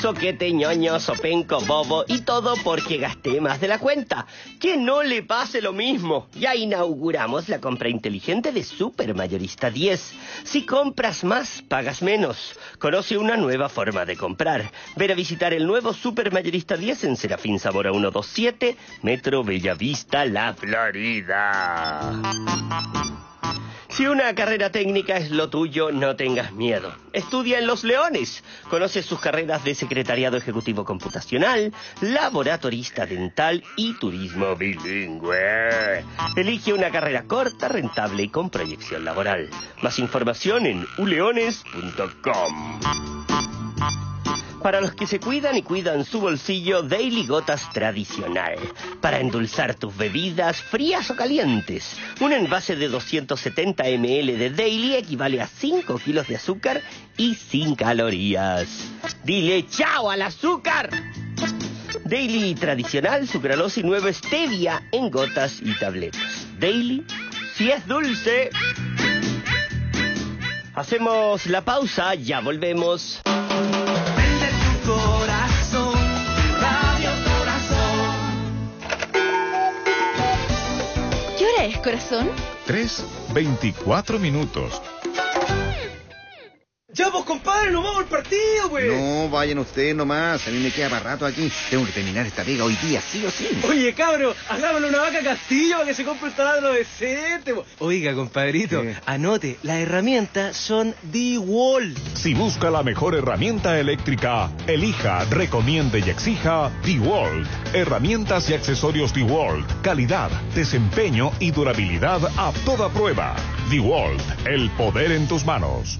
Soquete, ñoño, sopenco, bobo y todo porque gasté más de la cuenta. Que no le pase lo mismo. Ya inauguramos la compra inteligente de Super Mayorista 10. Si compras más, pagas menos. Conoce una nueva forma de comprar. Ver a visitar el nuevo Super Mayorista 10 en Serafín Sabora 127, Metro Bellavista, La Florida. Si una carrera técnica es lo tuyo, no tengas miedo. Estudia en Los Leones. Conoce sus carreras de secretariado ejecutivo computacional, laboratorista dental y turismo bilingüe. Elige una carrera corta, rentable y con proyección laboral. Más información en uleones.com. Para los que se cuidan y cuidan su bolsillo, Daily Gotas Tradicional. Para endulzar tus bebidas, frías o calientes. Un envase de 270 ml de Daily equivale a 5 kilos de azúcar y sin calorías. Dile chao al azúcar. Daily Tradicional, sucralosa y nuevo stevia en gotas y tabletas. Daily, si es dulce. Hacemos la pausa, ya volvemos. Es, corazón? 3, 24 minutos. Ya, pues, compadre, nos vamos al partido, pues. No, vayan ustedes nomás. A mí me queda para rato aquí. Tengo que terminar esta pega hoy día, sí o sí. Oye, cabro, hagámosle una vaca castillo para que se compre un taladro decente. po. Oiga, compadrito, anote, las herramientas son D-Wall. Si busca la mejor herramienta eléctrica, elija, recomiende y exija DeWalt. Herramientas y accesorios DeWalt. Calidad, desempeño y durabilidad a toda prueba. DeWalt, el poder en tus manos.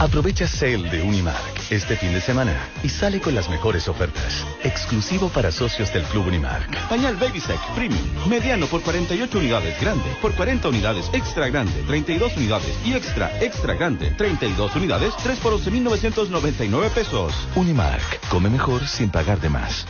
Aprovecha Sale de Unimark este fin de semana y sale con las mejores ofertas. Exclusivo para socios del Club Unimark. Pañal Baby Sec Premium. Mediano por 48 unidades. Grande por 40 unidades. Extra grande 32 unidades. Y extra, extra grande 32 unidades. 3 por 11,999 pesos. Unimark. Come mejor sin pagar de más.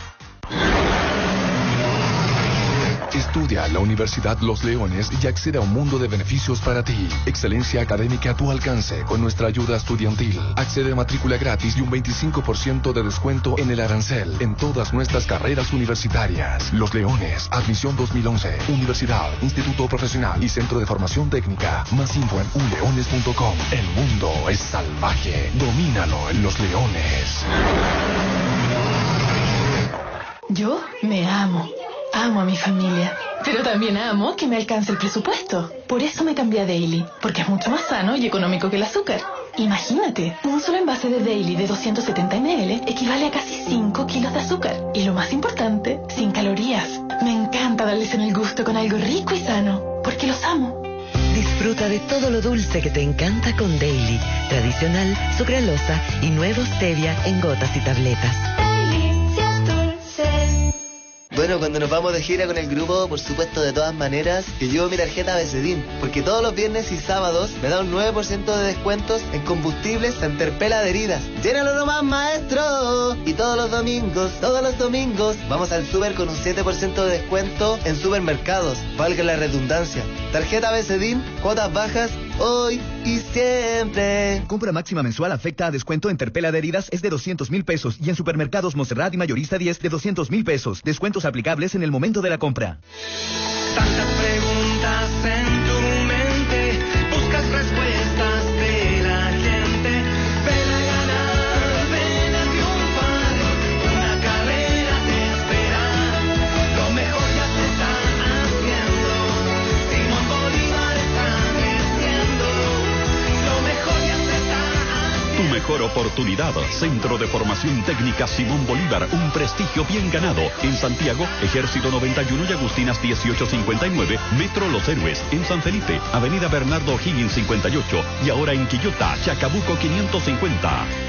Estudia en la Universidad Los Leones y accede a un mundo de beneficios para ti. Excelencia académica a tu alcance con nuestra ayuda estudiantil. Accede a matrícula gratis y un 25% de descuento en el arancel en todas nuestras carreras universitarias. Los Leones, admisión 2011. Universidad, Instituto Profesional y Centro de Formación Técnica. Más info en uleones.com. El mundo es salvaje. Domínalo en Los Leones. Yo me amo. Amo a mi familia. Pero también amo que me alcance el presupuesto. Por eso me cambié a Daily, porque es mucho más sano y económico que el azúcar. Imagínate, un solo envase de Daily de 270 ml equivale a casi 5 kilos de azúcar. Y lo más importante, sin calorías. Me encanta darles en el gusto con algo rico y sano, porque los amo. Disfruta de todo lo dulce que te encanta con Daily. Tradicional, sucralosa y nuevo stevia en gotas y tabletas. Bueno, cuando nos vamos de gira con el grupo, por supuesto, de todas maneras, que llevo mi tarjeta Becedín, porque todos los viernes y sábados me da un 9% de descuentos en combustibles Santerpela de heridas. ¡Llénalo nomás, maestro! Y todos los domingos, todos los domingos, vamos al super con un 7% de descuento en supermercados. Valga la redundancia. Tarjeta Becedín, cuotas bajas, hoy y siempre. Compra máxima mensual afecta a descuento en Terpela de heridas es de 200 mil pesos y en supermercados Monserrat y Mayorista 10 de 200 mil pesos. Descuentos aplicables en el momento de la compra. Tantas preguntas en mejor oportunidad. Centro de Formación Técnica Simón Bolívar. Un prestigio bien ganado. En Santiago, Ejército 91 y Agustinas 1859. Metro Los Héroes. En San Felipe, Avenida Bernardo Higgins 58. Y ahora en Quillota, Chacabuco 550.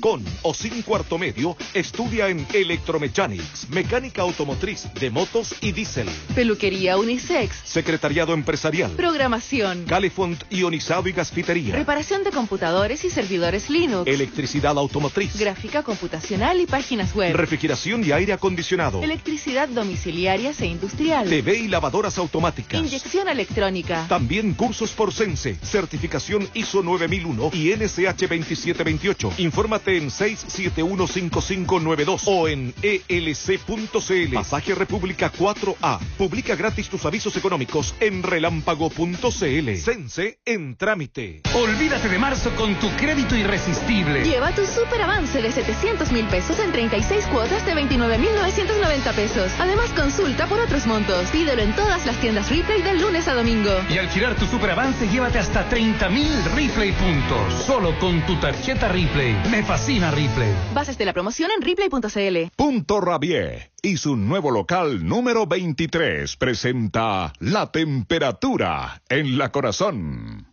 Con o sin cuarto medio, estudia en Electromechanics, mecánica automotriz de motos y diésel, Peluquería unisex. secretariado empresarial, Programación. Calefont ionizado y gasfitería, Reparación de computadores y servidores Linux. electricidad automotriz, Gráfica computacional y páginas web. refrigeración y aire acondicionado, Electricidad domiciliarias e industrial. TV y lavadoras automáticas. Inyección electrónica. También cursos por Sense, certificación ISO 9001 y NSH 2728. Infórmate en 6715592 o en elc.cl. Pasaje República 4A. Publica gratis tus avisos económicos en relámpago.cl. Sense en trámite. Olvídate de marzo con tu crédito irresistible. Lleva tu super avance de 700 mil pesos en 36 cuotas de 29,990 pesos. Además, consulta por otros montos. Pídelo en todas las tiendas Ripley del lunes a domingo. Y al girar tu superavance, llévate hasta 30 mil Ripley puntos. Solo con tu tarjeta Ripley. Me fascina Ripley. Bases de la promoción en ripley.cl. Punto Rabier y su nuevo local número 23 presenta La Temperatura en la Corazón.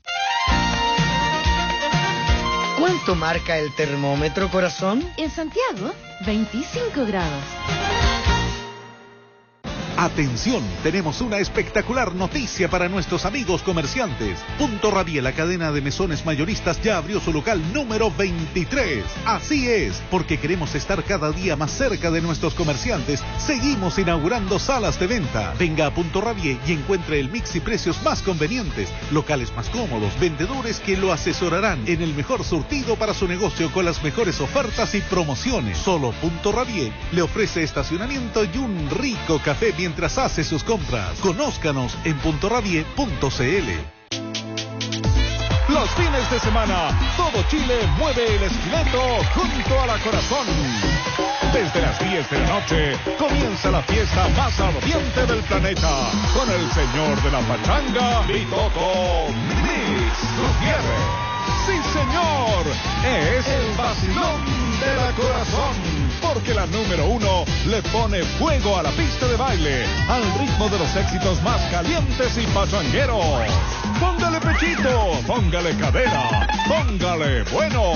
¿Cuánto ¿Cuánto marca el termómetro, corazón? En Santiago, 25 grados. Atención, tenemos una espectacular noticia para nuestros amigos comerciantes. Punto Rabiel, la cadena de mesones mayoristas, ya abrió su local número 23. Así es, porque queremos estar cada día más cerca de nuestros comerciantes. Seguimos inaugurando salas de venta. Venga a Punto Rabiel y encuentre el mix y precios más convenientes, locales más cómodos, vendedores que lo asesorarán en el mejor surtido para su negocio con las mejores ofertas y promociones. Solo Punto Rabiel le ofrece estacionamiento y un rico café mientras hace sus compras. Conózcanos en puntorabie.cl. Los fines de semana, todo Chile mueve el esqueleto junto a la corazón. Desde las 10 de la noche comienza la fiesta más ardiente del planeta con el señor de la pachanga, Bitoco Mix Gutiérrez. Señor, es el vacilón de la corazón, porque la número uno le pone fuego a la pista de baile al ritmo de los éxitos más calientes y pachangueros. Póngale pechito, póngale cadera, póngale bueno.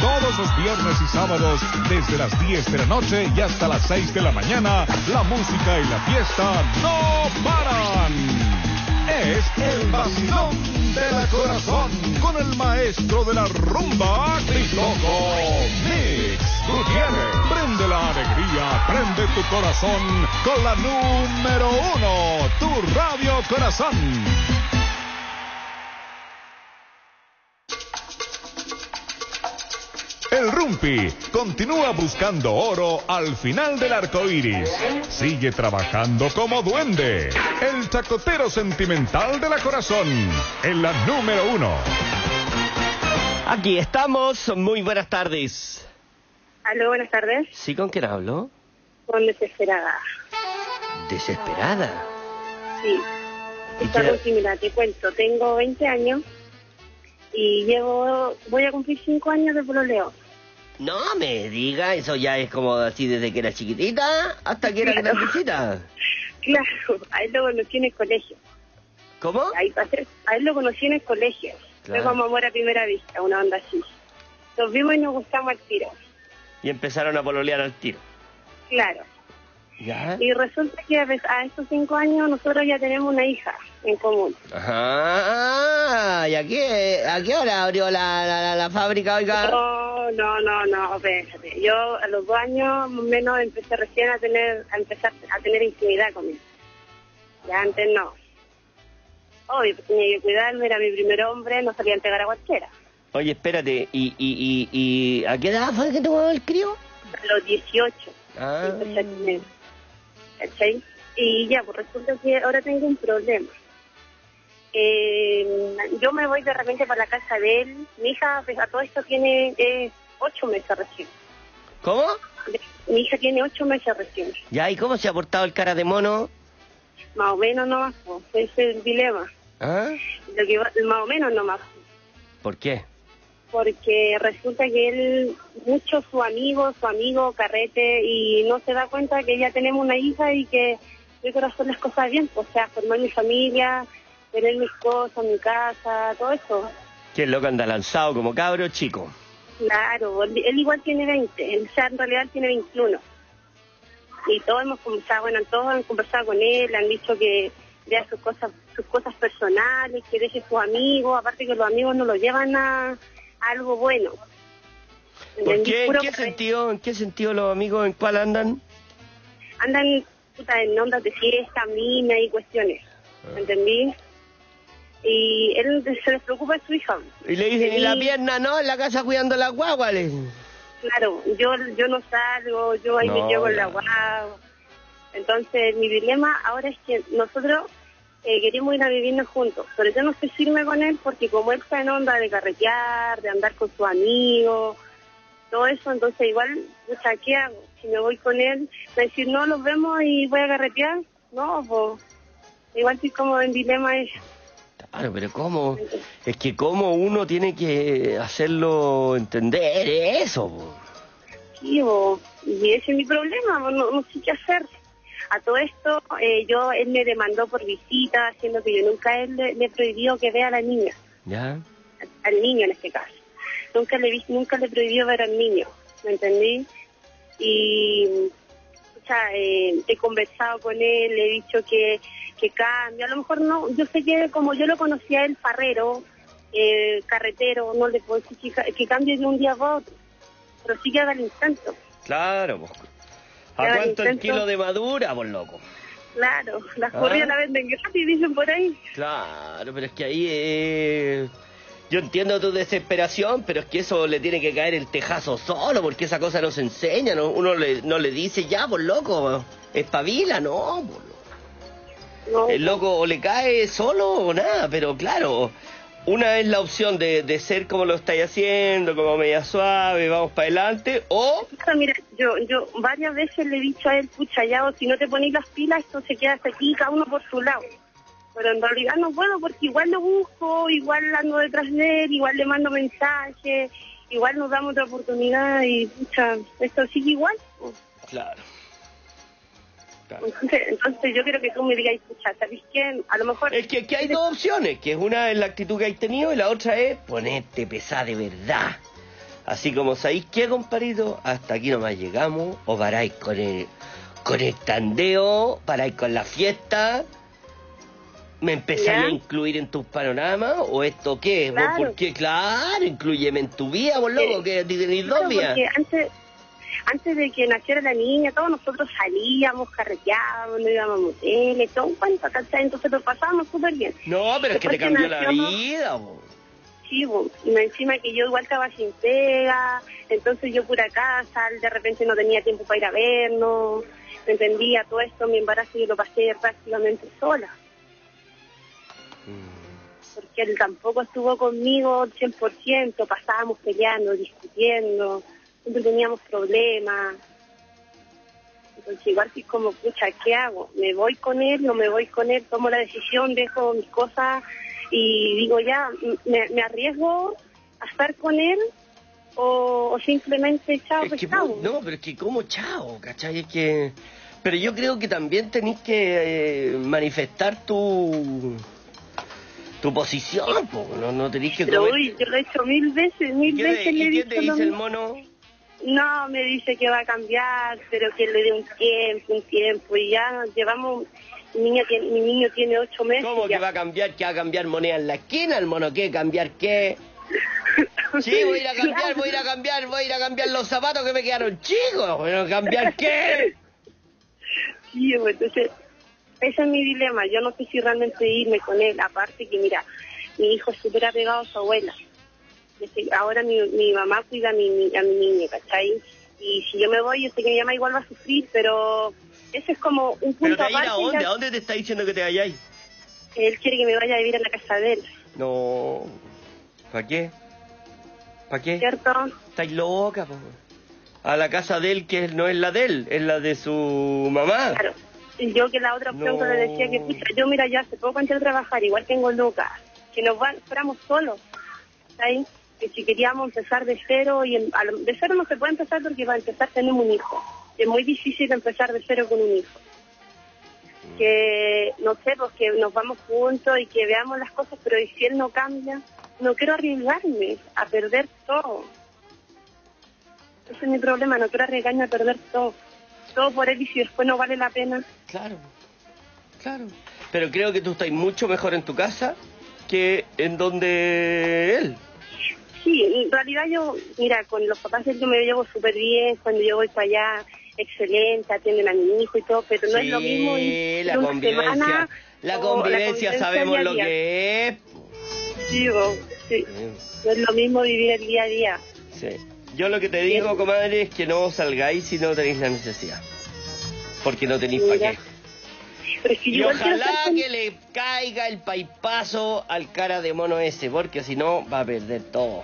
Todos los viernes y sábados, desde las 10 de la noche y hasta las 6 de la mañana, la música y la fiesta no paran. Es el vacilón corazón con el maestro de la rumba, Cristóforo Mix Gutiérrez. Prende la alegría, prende tu corazón con la número uno, tu radio corazón. El Rumpi continúa buscando oro al final del arco iris. Sigue trabajando como duende. El chacotero sentimental de la corazón. En la número uno. Aquí estamos. Muy buenas tardes. Aló, buenas tardes. ¿Sí con quién hablo? Con desesperada. Desesperada. Sí. Qué- mira, te cuento. Tengo 20 años y llevo, voy a cumplir 5 años de pololeo. No me diga, eso ya es como así desde que era chiquitita hasta que era Claro. grandecita. Claro, a él lo conocí en el colegio. ¿Cómo? Ahí pasé, a él lo conocí en el colegio. Fue Claro. como amor a primera vista, una onda así. Nos vimos y nos gustamos al tiro. Y empezaron a pololear al tiro. Claro. ¿Ya? Y resulta que a a estos 5 años nosotros ya tenemos una hija en común. Ajá. ¿Y a qué, a qué hora abrió la, la, la- la fábrica, oiga? No, no, no, no, espérate. Yo a los dos años menos empecé recién a tener, a empezar a tener intimidad con él. Ya antes no. Obvio, pues tenía que cuidarme, era mi primer hombre, no salía a entregar a cualquiera. Oye, espérate, ¿y, y, y, y a qué edad fue que tuvo el crío? A los 18 Ah. empecé a tener. ¿Cachai? Y ya, pues resulta que ahora tengo un problema. Eh, yo me voy de repente para la casa de él. Mi hija, pues, a todo esto, tiene eh, ocho meses recién. ¿Cómo? Mi hija tiene ocho meses recién. ¿Ya? ¿Y cómo se ha portado el cara de mono? Más o menos nomás, pues, ese es el dilema. ¿Ah? Lo que va- más o menos nomás. ¿Por qué? Porque resulta que él, mucho su amigo, su amigo, carrete, y no se da cuenta que ya tenemos una hija y que yo quiero hacer las cosas bien, o sea, formar mi familia, tener mis cosas, mi casa, todo eso. Que loco anda lanzado como cabro chico. Claro, él, igual tiene 20, él ya en realidad tiene 21. Y todos hemos conversado, bueno, todos han conversado con él, han dicho que vea sus cosas, sus cosas personales, que deje sus amigos, aparte que los amigos no lo llevan a algo bueno. ¿Por qué? ¿En qué sentido? ¿En qué sentido los amigos en cuál andan? Andan puta, en ondas de fiesta, mina y cuestiones, ¿entendí? Y él se les preocupa de su hija. Y le dicen, ¿y la pierna no? En la casa cuidando la guagua. Le... Claro, yo yo no salgo, yo ahí No, me llevo la guagua. Entonces, mi dilema ahora es que nosotros eh, queremos ir a vivirnos juntos, pero yo no estoy firme con él porque como él está en onda de carretear, de andar con sus amigos, todo eso, entonces igual, o sea, ¿qué hago? Si me voy con él, decir, no, los vemos y voy a carretear, no, pues, igual estoy como en dilema es Claro, pero ¿cómo? Es que cómo uno tiene que hacerlo entender eso. po? Sí, bo, y ese es mi problema, bo, no, no sé qué hacer. A todo esto, eh, yo él me demandó por visita, haciendo que yo nunca él le, le prohibió que vea a la niña, ¿Ya? al niño en este caso. nunca le vi, nunca le prohibió ver al niño, ¿me entendí? Y pucha, eh, he conversado con él, le he dicho que, que cambie, a lo mejor no, yo sé que como yo lo conocía él, farrero, eh, carretero, no le puedo decir que, ca- que cambie de un día a otro, pero sí que haga el intento, Claro, po. ¿A cuánto el kilo de madura, por loco? claro, las Ah. corridas la venden gratis, dicen por ahí. Claro, pero es que ahí eh, yo entiendo tu desesperación, pero es que eso le tiene que caer el tejazo solo, porque esa cosa no se enseña, no, uno le, no le dice ya, por loco, espabila, no, por loco. El loco o le cae solo o nada, pero claro, una es la opción de, de ser como lo estáis haciendo, como media suave, vamos para adelante, o Claro, mira, yo, yo varias veces le he dicho a él, pucha, ya, o si no te ponéis las pilas, esto se queda hasta aquí, cada uno por su lado. Pero en realidad no puedo porque igual lo busco, igual ando detrás de él, igual le mando mensajes, igual nos damos otra oportunidad y, pucha, esto sigue igual. pues. Claro. Entonces, entonces yo quiero que tú me digas, pucha, ¿sabes qué? A lo mejor... Es que aquí hay dos opciones, que es una es la actitud que hay tenido y la otra es ponerte pesada de verdad. Así como sabéis qué, compadrito, hasta aquí nomás llegamos, o paráis con el, con el tandeo, paráis con la fiesta, me empezáis a incluir en tus panoramas, o esto qué, ¿Vos Claro. ¿por qué? Claro, incluyeme en tu vida, vos loco, que tenéis dos vidas. porque antes, antes de que naciera la niña, todos nosotros salíamos, carreteábamos, nos íbamos a moteles, todo un cuento, ¿cachai? Entonces lo pasábamos súper bien. No, pero es que te Después cambió la nació, vida, vos. Sí, bo, y encima que yo igual estaba sin pega, entonces yo pura casa, de repente no tenía tiempo para ir a vernos, me entendía todo esto, mi embarazo yo lo pasé prácticamente sola. Porque él tampoco estuvo conmigo al 100%, pasábamos peleando, discutiendo, siempre teníamos problemas. Entonces igual que como, pucha, ¿qué hago? ¿Me voy con él? ¿No me voy con él? Tomo la decisión, dejo mis cosas y digo ya, ¿me, me arriesgo a estar con él o, o simplemente chao, Es pues que, chao? no, pero es que como chao, ¿cachai? Es que... Pero yo creo que también tenéis que eh, manifestar tu tu posición, po. no, no tenéis que Pero uy, yo lo he hecho mil veces, mil ¿Qué veces le he ¿Y qué dicho te lo dice el mismo. mono? No, me dice que va a cambiar, pero que le dé un tiempo, un tiempo. Y ya llevamos, mi, niña tiene, mi niño tiene ocho meses. ¿Cómo que va a cambiar? ¿Que va a cambiar moneda en la esquina? ¿El mono qué? ¿Cambiar qué? Sí, voy a ir a cambiar, voy a ir a cambiar, voy a ir a cambiar los zapatos que me quedaron chicos. Bueno, ¿cambiar qué? Sí, pues, entonces, ese es mi dilema. Yo no sé si realmente irme con él. Aparte que, mira, mi hijo es súper apegado a su abuela. Ahora mi, mi mamá cuida a mi, mi- a mi niño, ¿cachai? Y si yo me voy, yo sé que mi mamá igual va a sufrir, pero ese es como un ¿Pero punto te vas a dónde? ya- ¿A dónde te está diciendo que te vayáis? Él quiere que me vaya a vivir a la casa de él, No. ¿Para qué? ¿Para qué? ¿cierto? Estáis loca, po. A la casa de él, que no es la de él, es la de su mamá. Claro. Y yo que la otra opción No. que le decía que, pucha, yo mira, yo hace poco entré a trabajar, igual tengo lucas, que nos van, fuéramos solos, ¿sabes? Que si queríamos empezar de cero, y en- a de cero no se puede empezar porque para empezar tenemos un hijo. Es muy difícil empezar de cero con un hijo. Que, no sé, pues que nos vamos juntos y que veamos las cosas, pero ¿y si él no cambia? No quiero arriesgarme a perder todo. Ese es mi problema, no quiero arriesgarme a perder todo. Todo por él y si después no vale la pena. Claro, claro. Pero creo que tú estás mucho mejor en tu casa que en donde él. Sí, en realidad yo, mira, con los papás yo me llevo súper bien, cuando yo voy para allá, excelente, atienden a mi hijo y todo, pero no es lo mismo Sí, ir la una convivencia. semana La convivencia sabemos lo que es. Digo, sí, no es lo mismo vivir el día a día. Sí. Yo lo que te digo, comadre, es que no salgáis si no tenéis la necesidad. Porque no tenéis para qué. Pero Y ojalá con- que le caiga el paipazo al cara de mono ese, porque si no va a perder todo.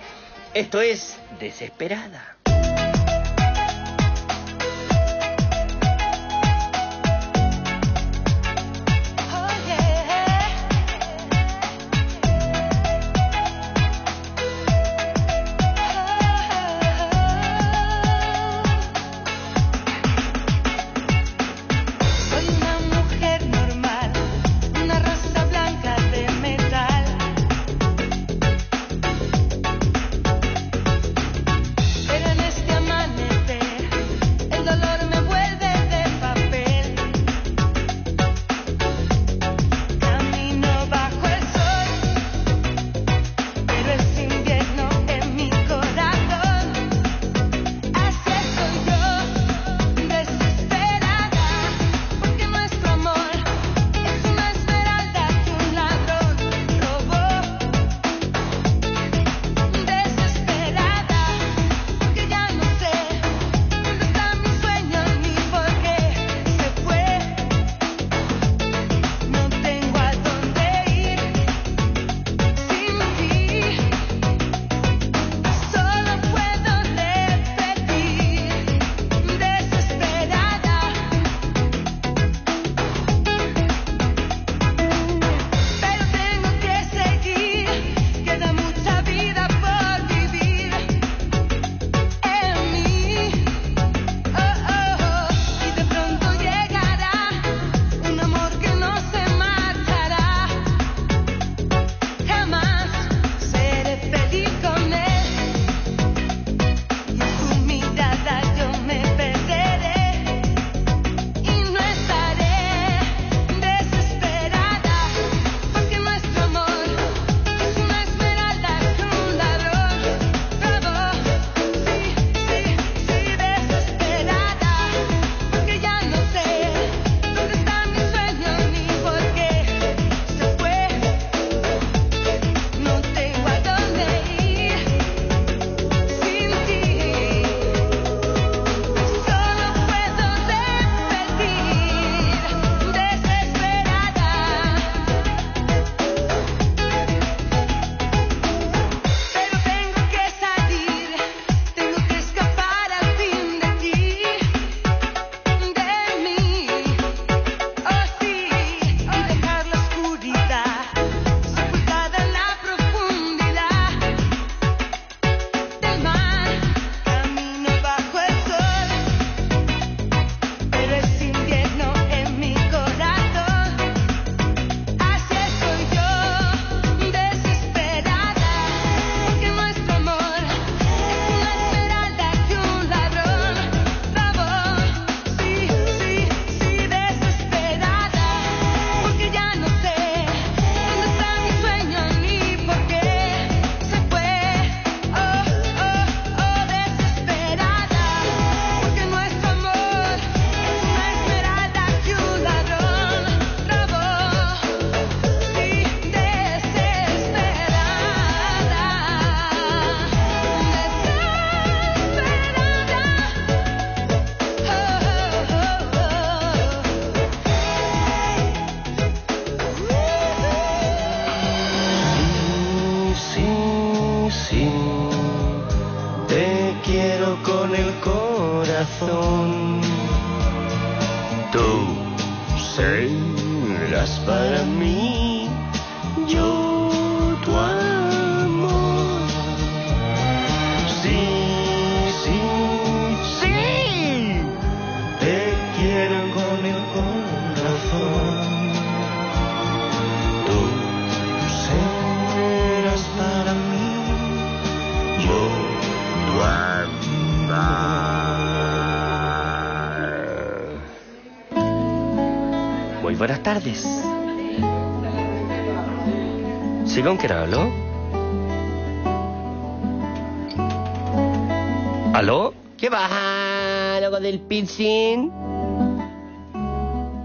Esto es desesperada.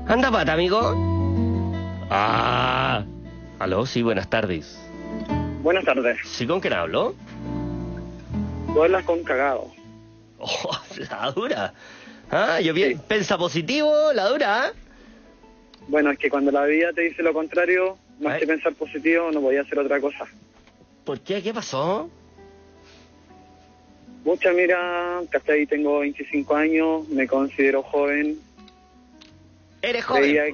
¿Anda pata, amigo? Ah. ¿Aló? Sí, buenas tardes. Buenas tardes. ¿Sí con quién hablo? Tú hablas con cagado. Oh, la dura. Ah, yo bien, pensa positivo, la dura, ¿ah? Bueno, es que cuando la vida te dice lo contrario, más que pensar positivo, no voy a hacer otra cosa. ¿Por qué? ¿Qué pasó? Mucha, mira, ¿cachai? Tengo 25 años, me considero joven. Eres joven. Creía,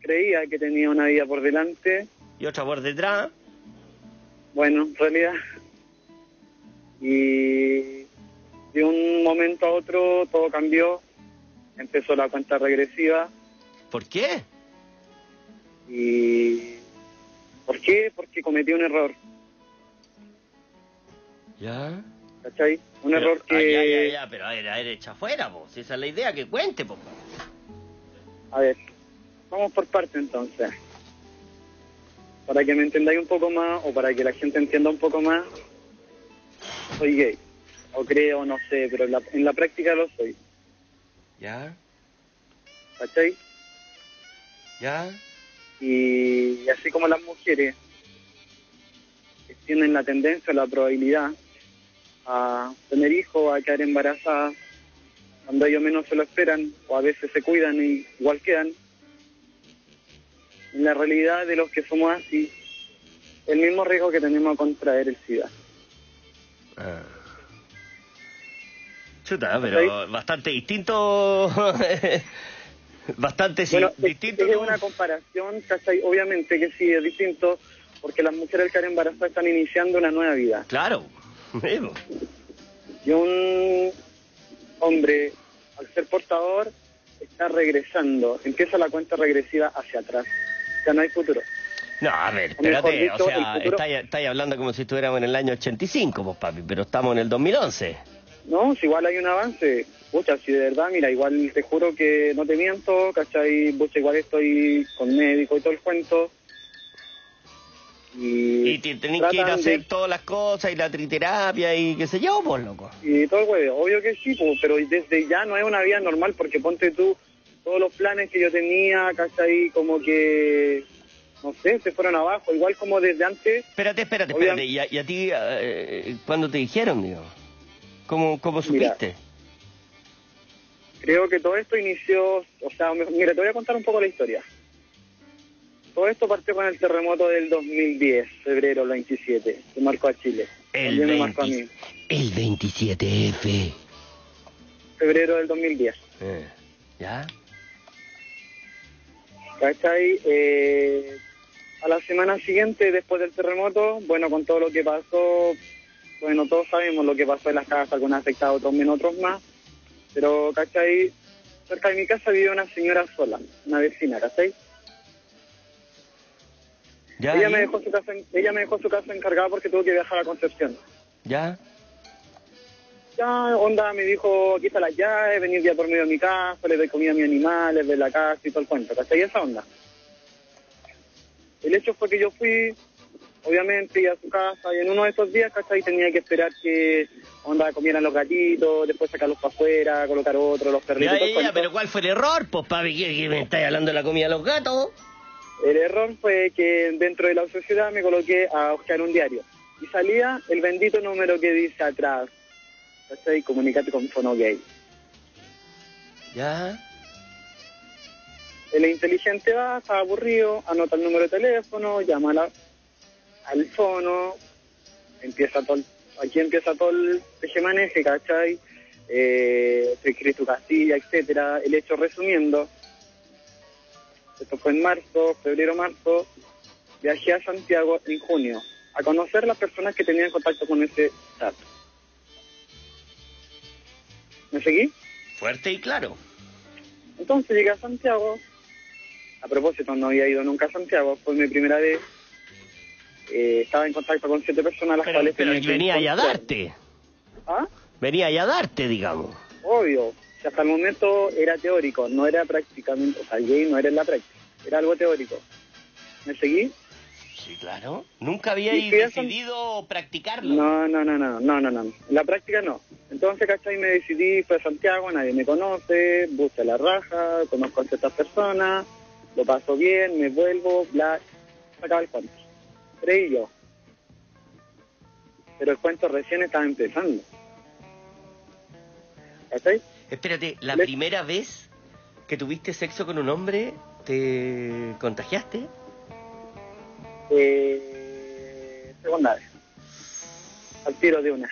creía que tenía una vida por delante. Y otra por detrás. Bueno, en realidad. Y de un momento a otro todo cambió. Empezó la cuenta regresiva. ¿Por qué? Y... ¿Por qué? Porque cometí un error. ¿Ya? ¿Cachai? Un Pero- error que... Ah, ya, ya, ya, pero a ver, a ver, echa afuera, po. Si esa es la idea, que cuente, po. A ver, vamos por parte entonces. Para que me entendáis un poco más, o para que la gente entienda un poco más, soy gay. O creo, no sé, pero en la, en la práctica lo soy. ¿Ya? ¿Cachai? ¿Ya? Y así como las mujeres tienen la tendencia, la probabilidad a tener hijos, a quedar embarazadas, cuando ellos menos se lo esperan, o a veces se cuidan y igual quedan, en la realidad de los que somos así, el mismo riesgo que tenemos a contraer el SIDA. Ah. Chuta, pero bastante distinto. bastante sí, Bueno, es- distinto. es una comparación, ¿cachai? Obviamente que sí, es distinto, porque las mujeres al quedar embarazadas están iniciando una nueva vida. Claro. Y un hombre, al ser portador, está regresando, empieza la cuenta regresiva hacia atrás. Ya no hay futuro. No, a ver, espérate, dicho, o sea, futuro- estáis hablando como si estuviéramos en el año 85, pues papi, pero estamos en el 2011. No, si igual hay un avance. Pucha, si de verdad, mira, igual te juro que no te miento, ¿cachai? Pucha, igual estoy con médico y todo el cuento. Y, Y te- tenés que ir a hacer de- todas las cosas y la triterapia y qué sé yo, pues loco. Y todo el huevo, obvio que sí, pues, pero desde ya no es una vida normal porque ponte tú, todos los planes que yo tenía, ¿cachai? Como que, no sé, se fueron abajo, igual como desde antes. Espérate, espérate, espérate. ¿Y a, y a ti eh, cuándo te dijeron, digo? ¿Cómo, cómo Mira. supiste? Creo que todo esto inició, o sea, mira, te voy a contar un poco la historia. Todo esto partió con el terremoto del 2010, febrero 27, que marcó a Chile. El También me marcó a mí. 20 El 27F. Febrero del 2010. Eh, ¿Ya? ¿Cachai? Eh, a la semana siguiente, después del terremoto, bueno, con todo lo que pasó, bueno, todos sabemos lo que pasó en las casas, algunos afectados, otros menos, otros más. Pero, ¿cachai? Cerca de mi casa vive una señora sola, una vecina, ¿cachai? ¿Ya? ella, ¿y? me dejó su casa, ella me dejó su casa encargada porque tuvo que viajar a Concepción. ¿Ya? Ya, onda, me dijo, aquí está la llave, venir día por medio de mi casa, le doy comida a mis animales, de la casa y todo el cuento, ¿cachai? Esa onda. El hecho fue que yo fui, obviamente, a su casa y en uno de esos días, ¿cachai? Tenía que esperar que, onda, comieran los gatitos, después sacarlos para afuera, colocar otros, los perritos Ya, ya, ya, pero ¿cuál fue el error? Pues papi, ¿qué, qué me estáis hablando de la comida de los gatos? El error fue que dentro de la sociedad me coloqué a buscar un diario. Y salía el bendito número que dice atrás, ¿cachai? Comunicate con Fono Gay. ¿Ya? El inteligente va, está aburrido, anota el número de teléfono, llama la- al fono, empieza todo, aquí empieza todo el tejemaneje, ¿cachai? eh, tu casilla, etcétera. El hecho resumiendo, esto fue en marzo, febrero, marzo, viajé a Santiago en junio a conocer las personas que tenían contacto con ese chat. ¿Me seguí? Fuerte y claro. Entonces llegué a Santiago. A propósito, no había ido nunca a Santiago, fue mi primera vez. Eh, estaba en contacto con siete personas, las Pero, cuales pero tenía que venía ya a darte. ¿Ah? Venía ya a darte, digamos. Obvio. O sea, hasta el momento era teórico, no era prácticamente, o sea, el gay no era en la práctica, era algo teórico. ¿Me seguí? Sí, claro. Nunca había decidido practicarlo. No, no, no, no, no, no, no. En la práctica no. Entonces, ¿cachai? Me decidí, fui a Santiago, nadie me conoce, busco la raja, conozco a ciertas personas, lo paso bien, me vuelvo, bla, acaba el cuento. Creí yo. Pero el cuento recién estaba empezando. ¿Cachai? Espérate, la primera vez que tuviste sexo con un hombre, ¿te contagiaste? Eh, segunda vez. Al tiro de una.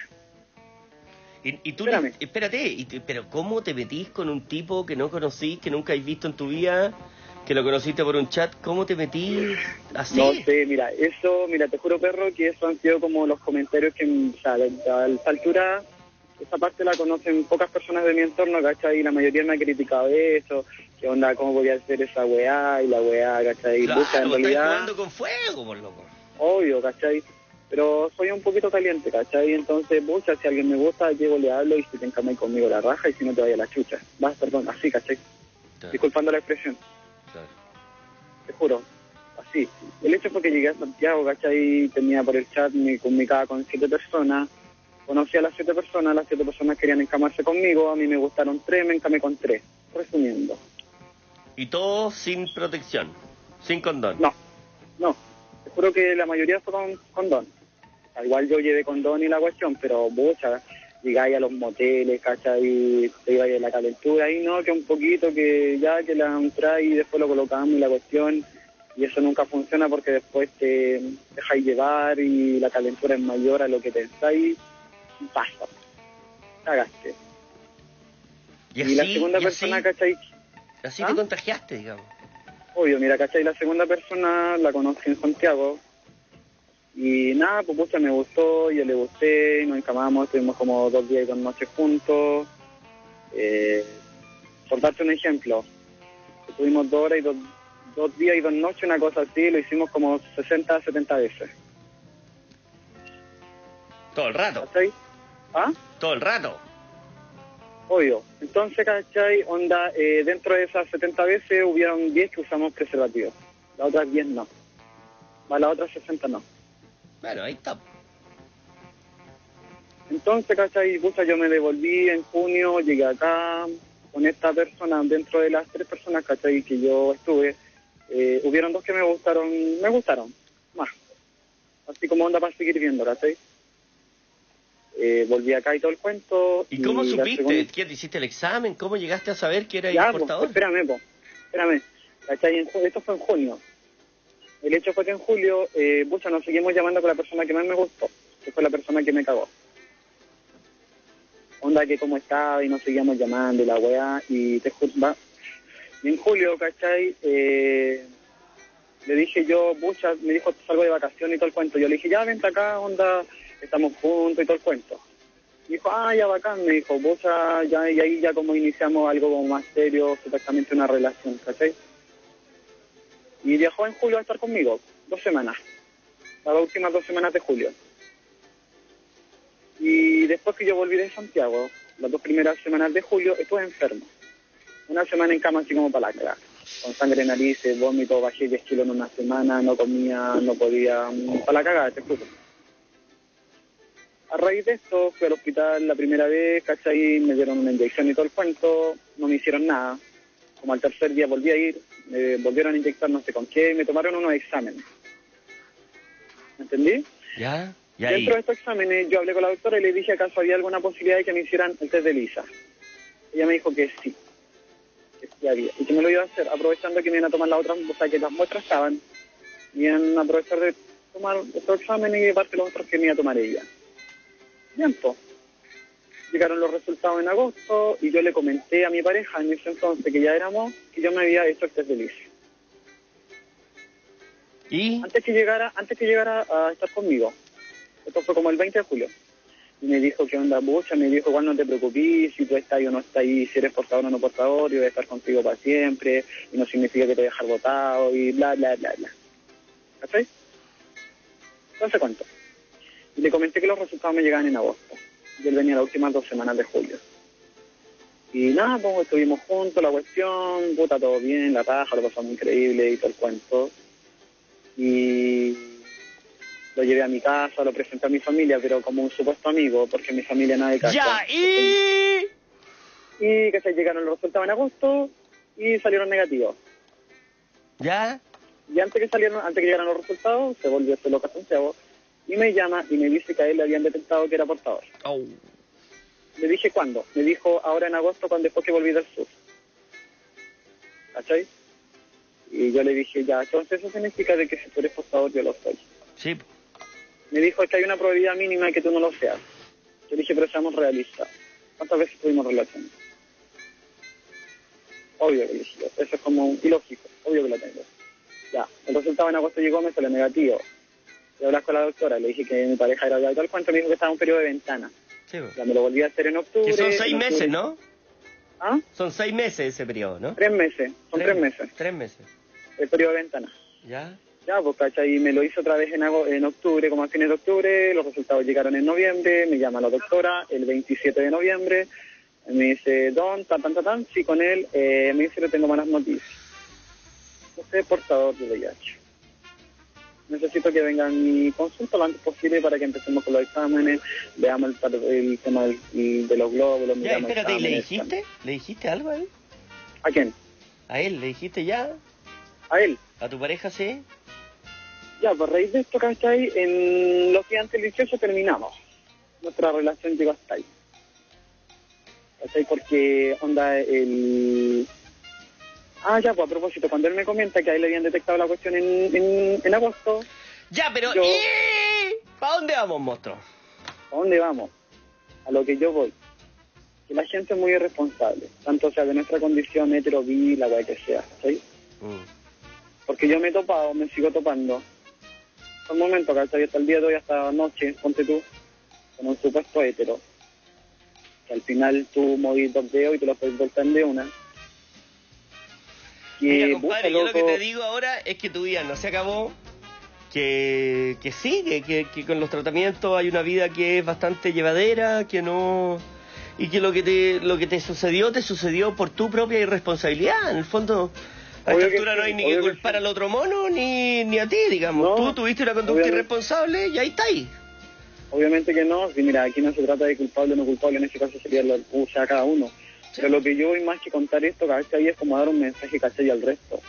Y, y tú, le- espérate, y te- pero ¿cómo te metís con un tipo que no conocís, que nunca has visto en tu vida, que lo conociste por un chat? ¿Cómo te metís así? No sé, mira, eso, mira, te juro, perro, que eso han sido como los comentarios que, o sea, a esta altura, esa parte la conocen pocas personas de mi entorno, ¿cachai? Y la mayoría me ha criticado eso, que onda, cómo voy a hacer esa weá, y la weá, ¿cachai? Claro, Pucha, en realidad, jugando con fuego, por loco. obvio, ¿cachai? Pero soy un poquito caliente, ¿cachai? Entonces, mucha, si alguien me gusta, llego, le hablo, y si te encamay conmigo la raja, y si no te vaya la chucha. Vas, perdón, así, ¿cachai? Disculpando la expresión. Te juro, así. El hecho fue que llegué a Santiago, ¿cachai? Tenía por el chat, me comunicaba con siete personas. Conocí a las siete personas, las siete personas querían encamarse conmigo, a mí me gustaron tres, me encamé con tres. Resumiendo. Y todo sin protección, sin condón. No, no. Te juro que la mayoría fue con condón. Sea, igual yo llevé condón y la cuestión, pero mucha. Llegáis a los moteles, ¿cachai? Te ibais a la calentura, ahí no, que un poquito, que ya que la entráis y después lo colocamos y la cuestión. Y eso nunca funciona porque después te dejáis llevar y la calentura es mayor a lo que pensáis. Pasa. Cagaste. Y la segunda y persona, así- ¿cachai? Así ¿Ah? te contagiaste, digamos. Obvio, mira, ¿cachai? La segunda persona la conocí en Santiago. Y nada, pues pucha, me gustó, yo le gusté, nos encamamos, estuvimos como dos días y dos noches juntos. Eh, por darte un ejemplo, estuvimos dos horas y dos, dos días y dos noches, una cosa así, lo hicimos como 60, 70 veces. Todo el rato. ¿Cachai? ¿Ah? Todo el rato. Obvio. Entonces, ¿cachai? Onda, eh, dentro de esas 70 veces hubieron 10 que usamos preservativos. Las otras 10 no. Más las otras 60 no. Bueno, ahí está. Entonces, ¿cachai? Pucha, yo me devolví en junio, llegué acá con esta persona, dentro de las tres personas, ¿cachai? Que yo estuve, eh, hubieron dos que me gustaron, me gustaron, más. Así como onda para seguir viendo, ¿cachai? Eh, volví acá y todo el cuento. ¿Y cómo la supiste? segunda- ¿Qué, ¿Hiciste el examen? ¿Cómo llegaste a saber que era Ya, pues, portador? espérame, po, espérame. ¿Cachai? En ju- Esto fue en junio. El hecho fue que en julio, eh, pucha, nos seguimos llamando con la persona que más me gustó, que fue la persona que me cagó. Onda que cómo estaba y nos seguíamos llamando y la weá, y te va. Y en julio, ¿cachai? Eh, le dije yo, pucha, me dijo, salgo de vacaciones y todo el cuento. Yo le dije, ya, vente acá, onda, estamos juntos y todo el cuento. Me dijo, ah, ya bacán, me dijo, pucha, ya, y ahí ya como iniciamos algo más serio, supuestamente una relación, ¿cachai? Y viajó en julio a estar conmigo, dos semanas, las últimas dos semanas de julio. Y después que yo volví de Santiago, las dos primeras semanas de julio, estuve enfermo. Una semana en cama así como para la cagada. Con sangre en narices, vómito, bajé 10 kilos en una semana, no comía, no podía, para la cagada, te juro. A raíz de esto, fui al hospital la primera vez, ¿cachai? Me dieron una inyección y todo el cuento, no me hicieron nada. Como al tercer día volví a ir, me volvieron a inyectar no sé con qué, me tomaron unos exámenes. ¿Me entendí? ¿Ya? ¿Y ahí? Dentro de estos exámenes yo hablé con la doctora y le dije acaso había alguna posibilidad de que me hicieran el test de Lisa. Ella me dijo que sí, que sí había, y que me lo iba a hacer, aprovechando que me iban a tomar las otras, o sea que las muestras estaban, me iban a aprovechar de tomar estos exámenes y de parte los otros que me iba a tomar ella. Bien, po. llegaron los resultados en agosto y yo le comenté a mi pareja en ese entonces que ya éramos, que yo me había hecho el test de lice. ¿Y? Antes que llegara, antes que llegara a estar conmigo. Esto fue como el 20 de julio. Y me dijo, ¿qué onda, bucha? Me dijo, igual no te preocupes, si tú estás o no estás ahí, si eres portador o no portador, yo voy a estar contigo para siempre, y no significa que te voy a dejar votado, y bla, bla, bla, bla. ¿Cachai? Entonces cuento. Y le comenté que los resultados me llegaban en agosto. Y él venía las últimas dos semanas de julio. Y nada, pues estuvimos juntos, la cuestión, puta, todo bien, la taja, lo pasamos increíble y todo el cuento. Y lo llevé a mi casa, lo presenté a mi familia, pero como un supuesto amigo, porque mi familia nada de casa. Ya, y... Y que se llegaron los resultados en agosto y salieron negativos. ¿Ya? Y antes que salieron, antes que llegaran los resultados, se volvió este loca Santiago y me llama y me dice que a él le habían detectado que era portador. Oh. Le dije cuándo. Me dijo ahora en agosto, cuando después que volví del sur. ¿Cachai? Y yo le dije, ya, entonces eso significa de que si tú eres portador, yo lo soy. Sí. Me dijo que hay una probabilidad mínima de que tú no lo seas. Yo dije, pero seamos realistas. ¿Cuántas veces tuvimos relaciones? Obvio que lo dije. Eso es como ilógico. Obvio que lo tengo. Ya, el resultado en agosto llegó, me salió negativo. Y hablas con la doctora, le dije que mi pareja era y tal cuanto, me dijo que estaba en un periodo de ventana. Sí. Ya me lo volví a hacer en octubre. Que son seis meses, ¿no? ¿Ah? Son seis meses ese periodo, ¿no? Tres meses, son tres, meses, Tres meses. el periodo de ventana. ¿Ya? Ya, pues, ¿cachai? Me lo hizo otra vez en, en octubre, como a fines de octubre, los resultados llegaron en noviembre, me llama la doctora el 27 de noviembre, me dice, Don, tan, tan, tan, tan, sí, con él, eh, me dice que tengo malas noticias. Usted es portador de VIH. Necesito que venga mi consulta lo antes posible para que empecemos con los exámenes, veamos el, el tema del- de los glóbulos, Ya, espérate, ¿y le dijiste? ¿Le dijiste algo a él? ¿A quién? ¿A él? ¿Le dijiste ya? ¿A él? ¿A tu pareja sí? Ya, por raíz de esto, ¿cachai? En los días antes del 18 terminamos. Nuestra relación llegó hasta ahí. ¿Cachai? Porque, onda, el... Ah, ya, pues a propósito, cuando él me comenta que a él le habían detectado la cuestión en, en, en agosto... Ya, pero... Yo- ¿y? ¿Para dónde vamos, monstruo? ¿A dónde vamos? A lo que yo voy. Que la gente es muy irresponsable, tanto sea de nuestra condición hetero, bi, la weá que sea, ¿cachai? Porque yo me he topado, me sigo topando. Hasta el momento, ¿cachai? Hasta el día de hoy, hasta anoche, ponte tú, con un supuesto hetero. Que al final tú movís dos dedos y te lo puedes voltar de una. Mira, compadre, yo lo que te digo ahora es que tu vida no se acabó, que, que sí, que, que, con los tratamientos hay una vida que es bastante llevadera, que no... Y que lo que te lo que te sucedió, te sucedió por tu propia irresponsabilidad. En el fondo, a Obvio esta altura no hay ni que que culpar al otro mono ni, ni a ti, digamos. Tú tuviste una conducta obviamente. irresponsable y ahí está ahí. Obviamente que no, si mira, aquí no se trata de culpable o no culpable, en este caso sería la o sea, cada uno. Pero lo que yo voy más que contar esto, ¿cachai? Es como dar un mensaje, ¿cachai? Al resto.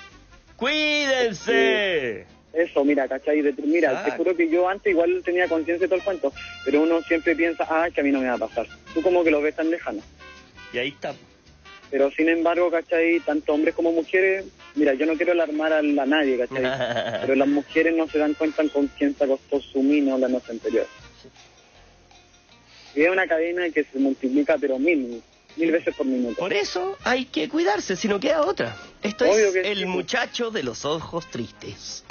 ¡Cuídense! Eso, mira, ¿cachai? De- mira, te juro que yo antes igual tenía conciencia de todo el cuento, pero uno siempre piensa, ah, que a mí no me va a pasar. Tú como que lo ves tan lejano. Y ahí está. Pero sin embargo, ¿cachai? Tanto hombres como mujeres, mira, yo no quiero alarmar a, la nadie, ¿cachai? pero las mujeres no se dan cuenta con quién se acostó su mino la noche anterior. Y es una cadena que se multiplica, pero mil, mil veces por minuto. Por eso hay que cuidarse, si no queda otra. Esto Obvio es que el muchacho de los ojos tristes.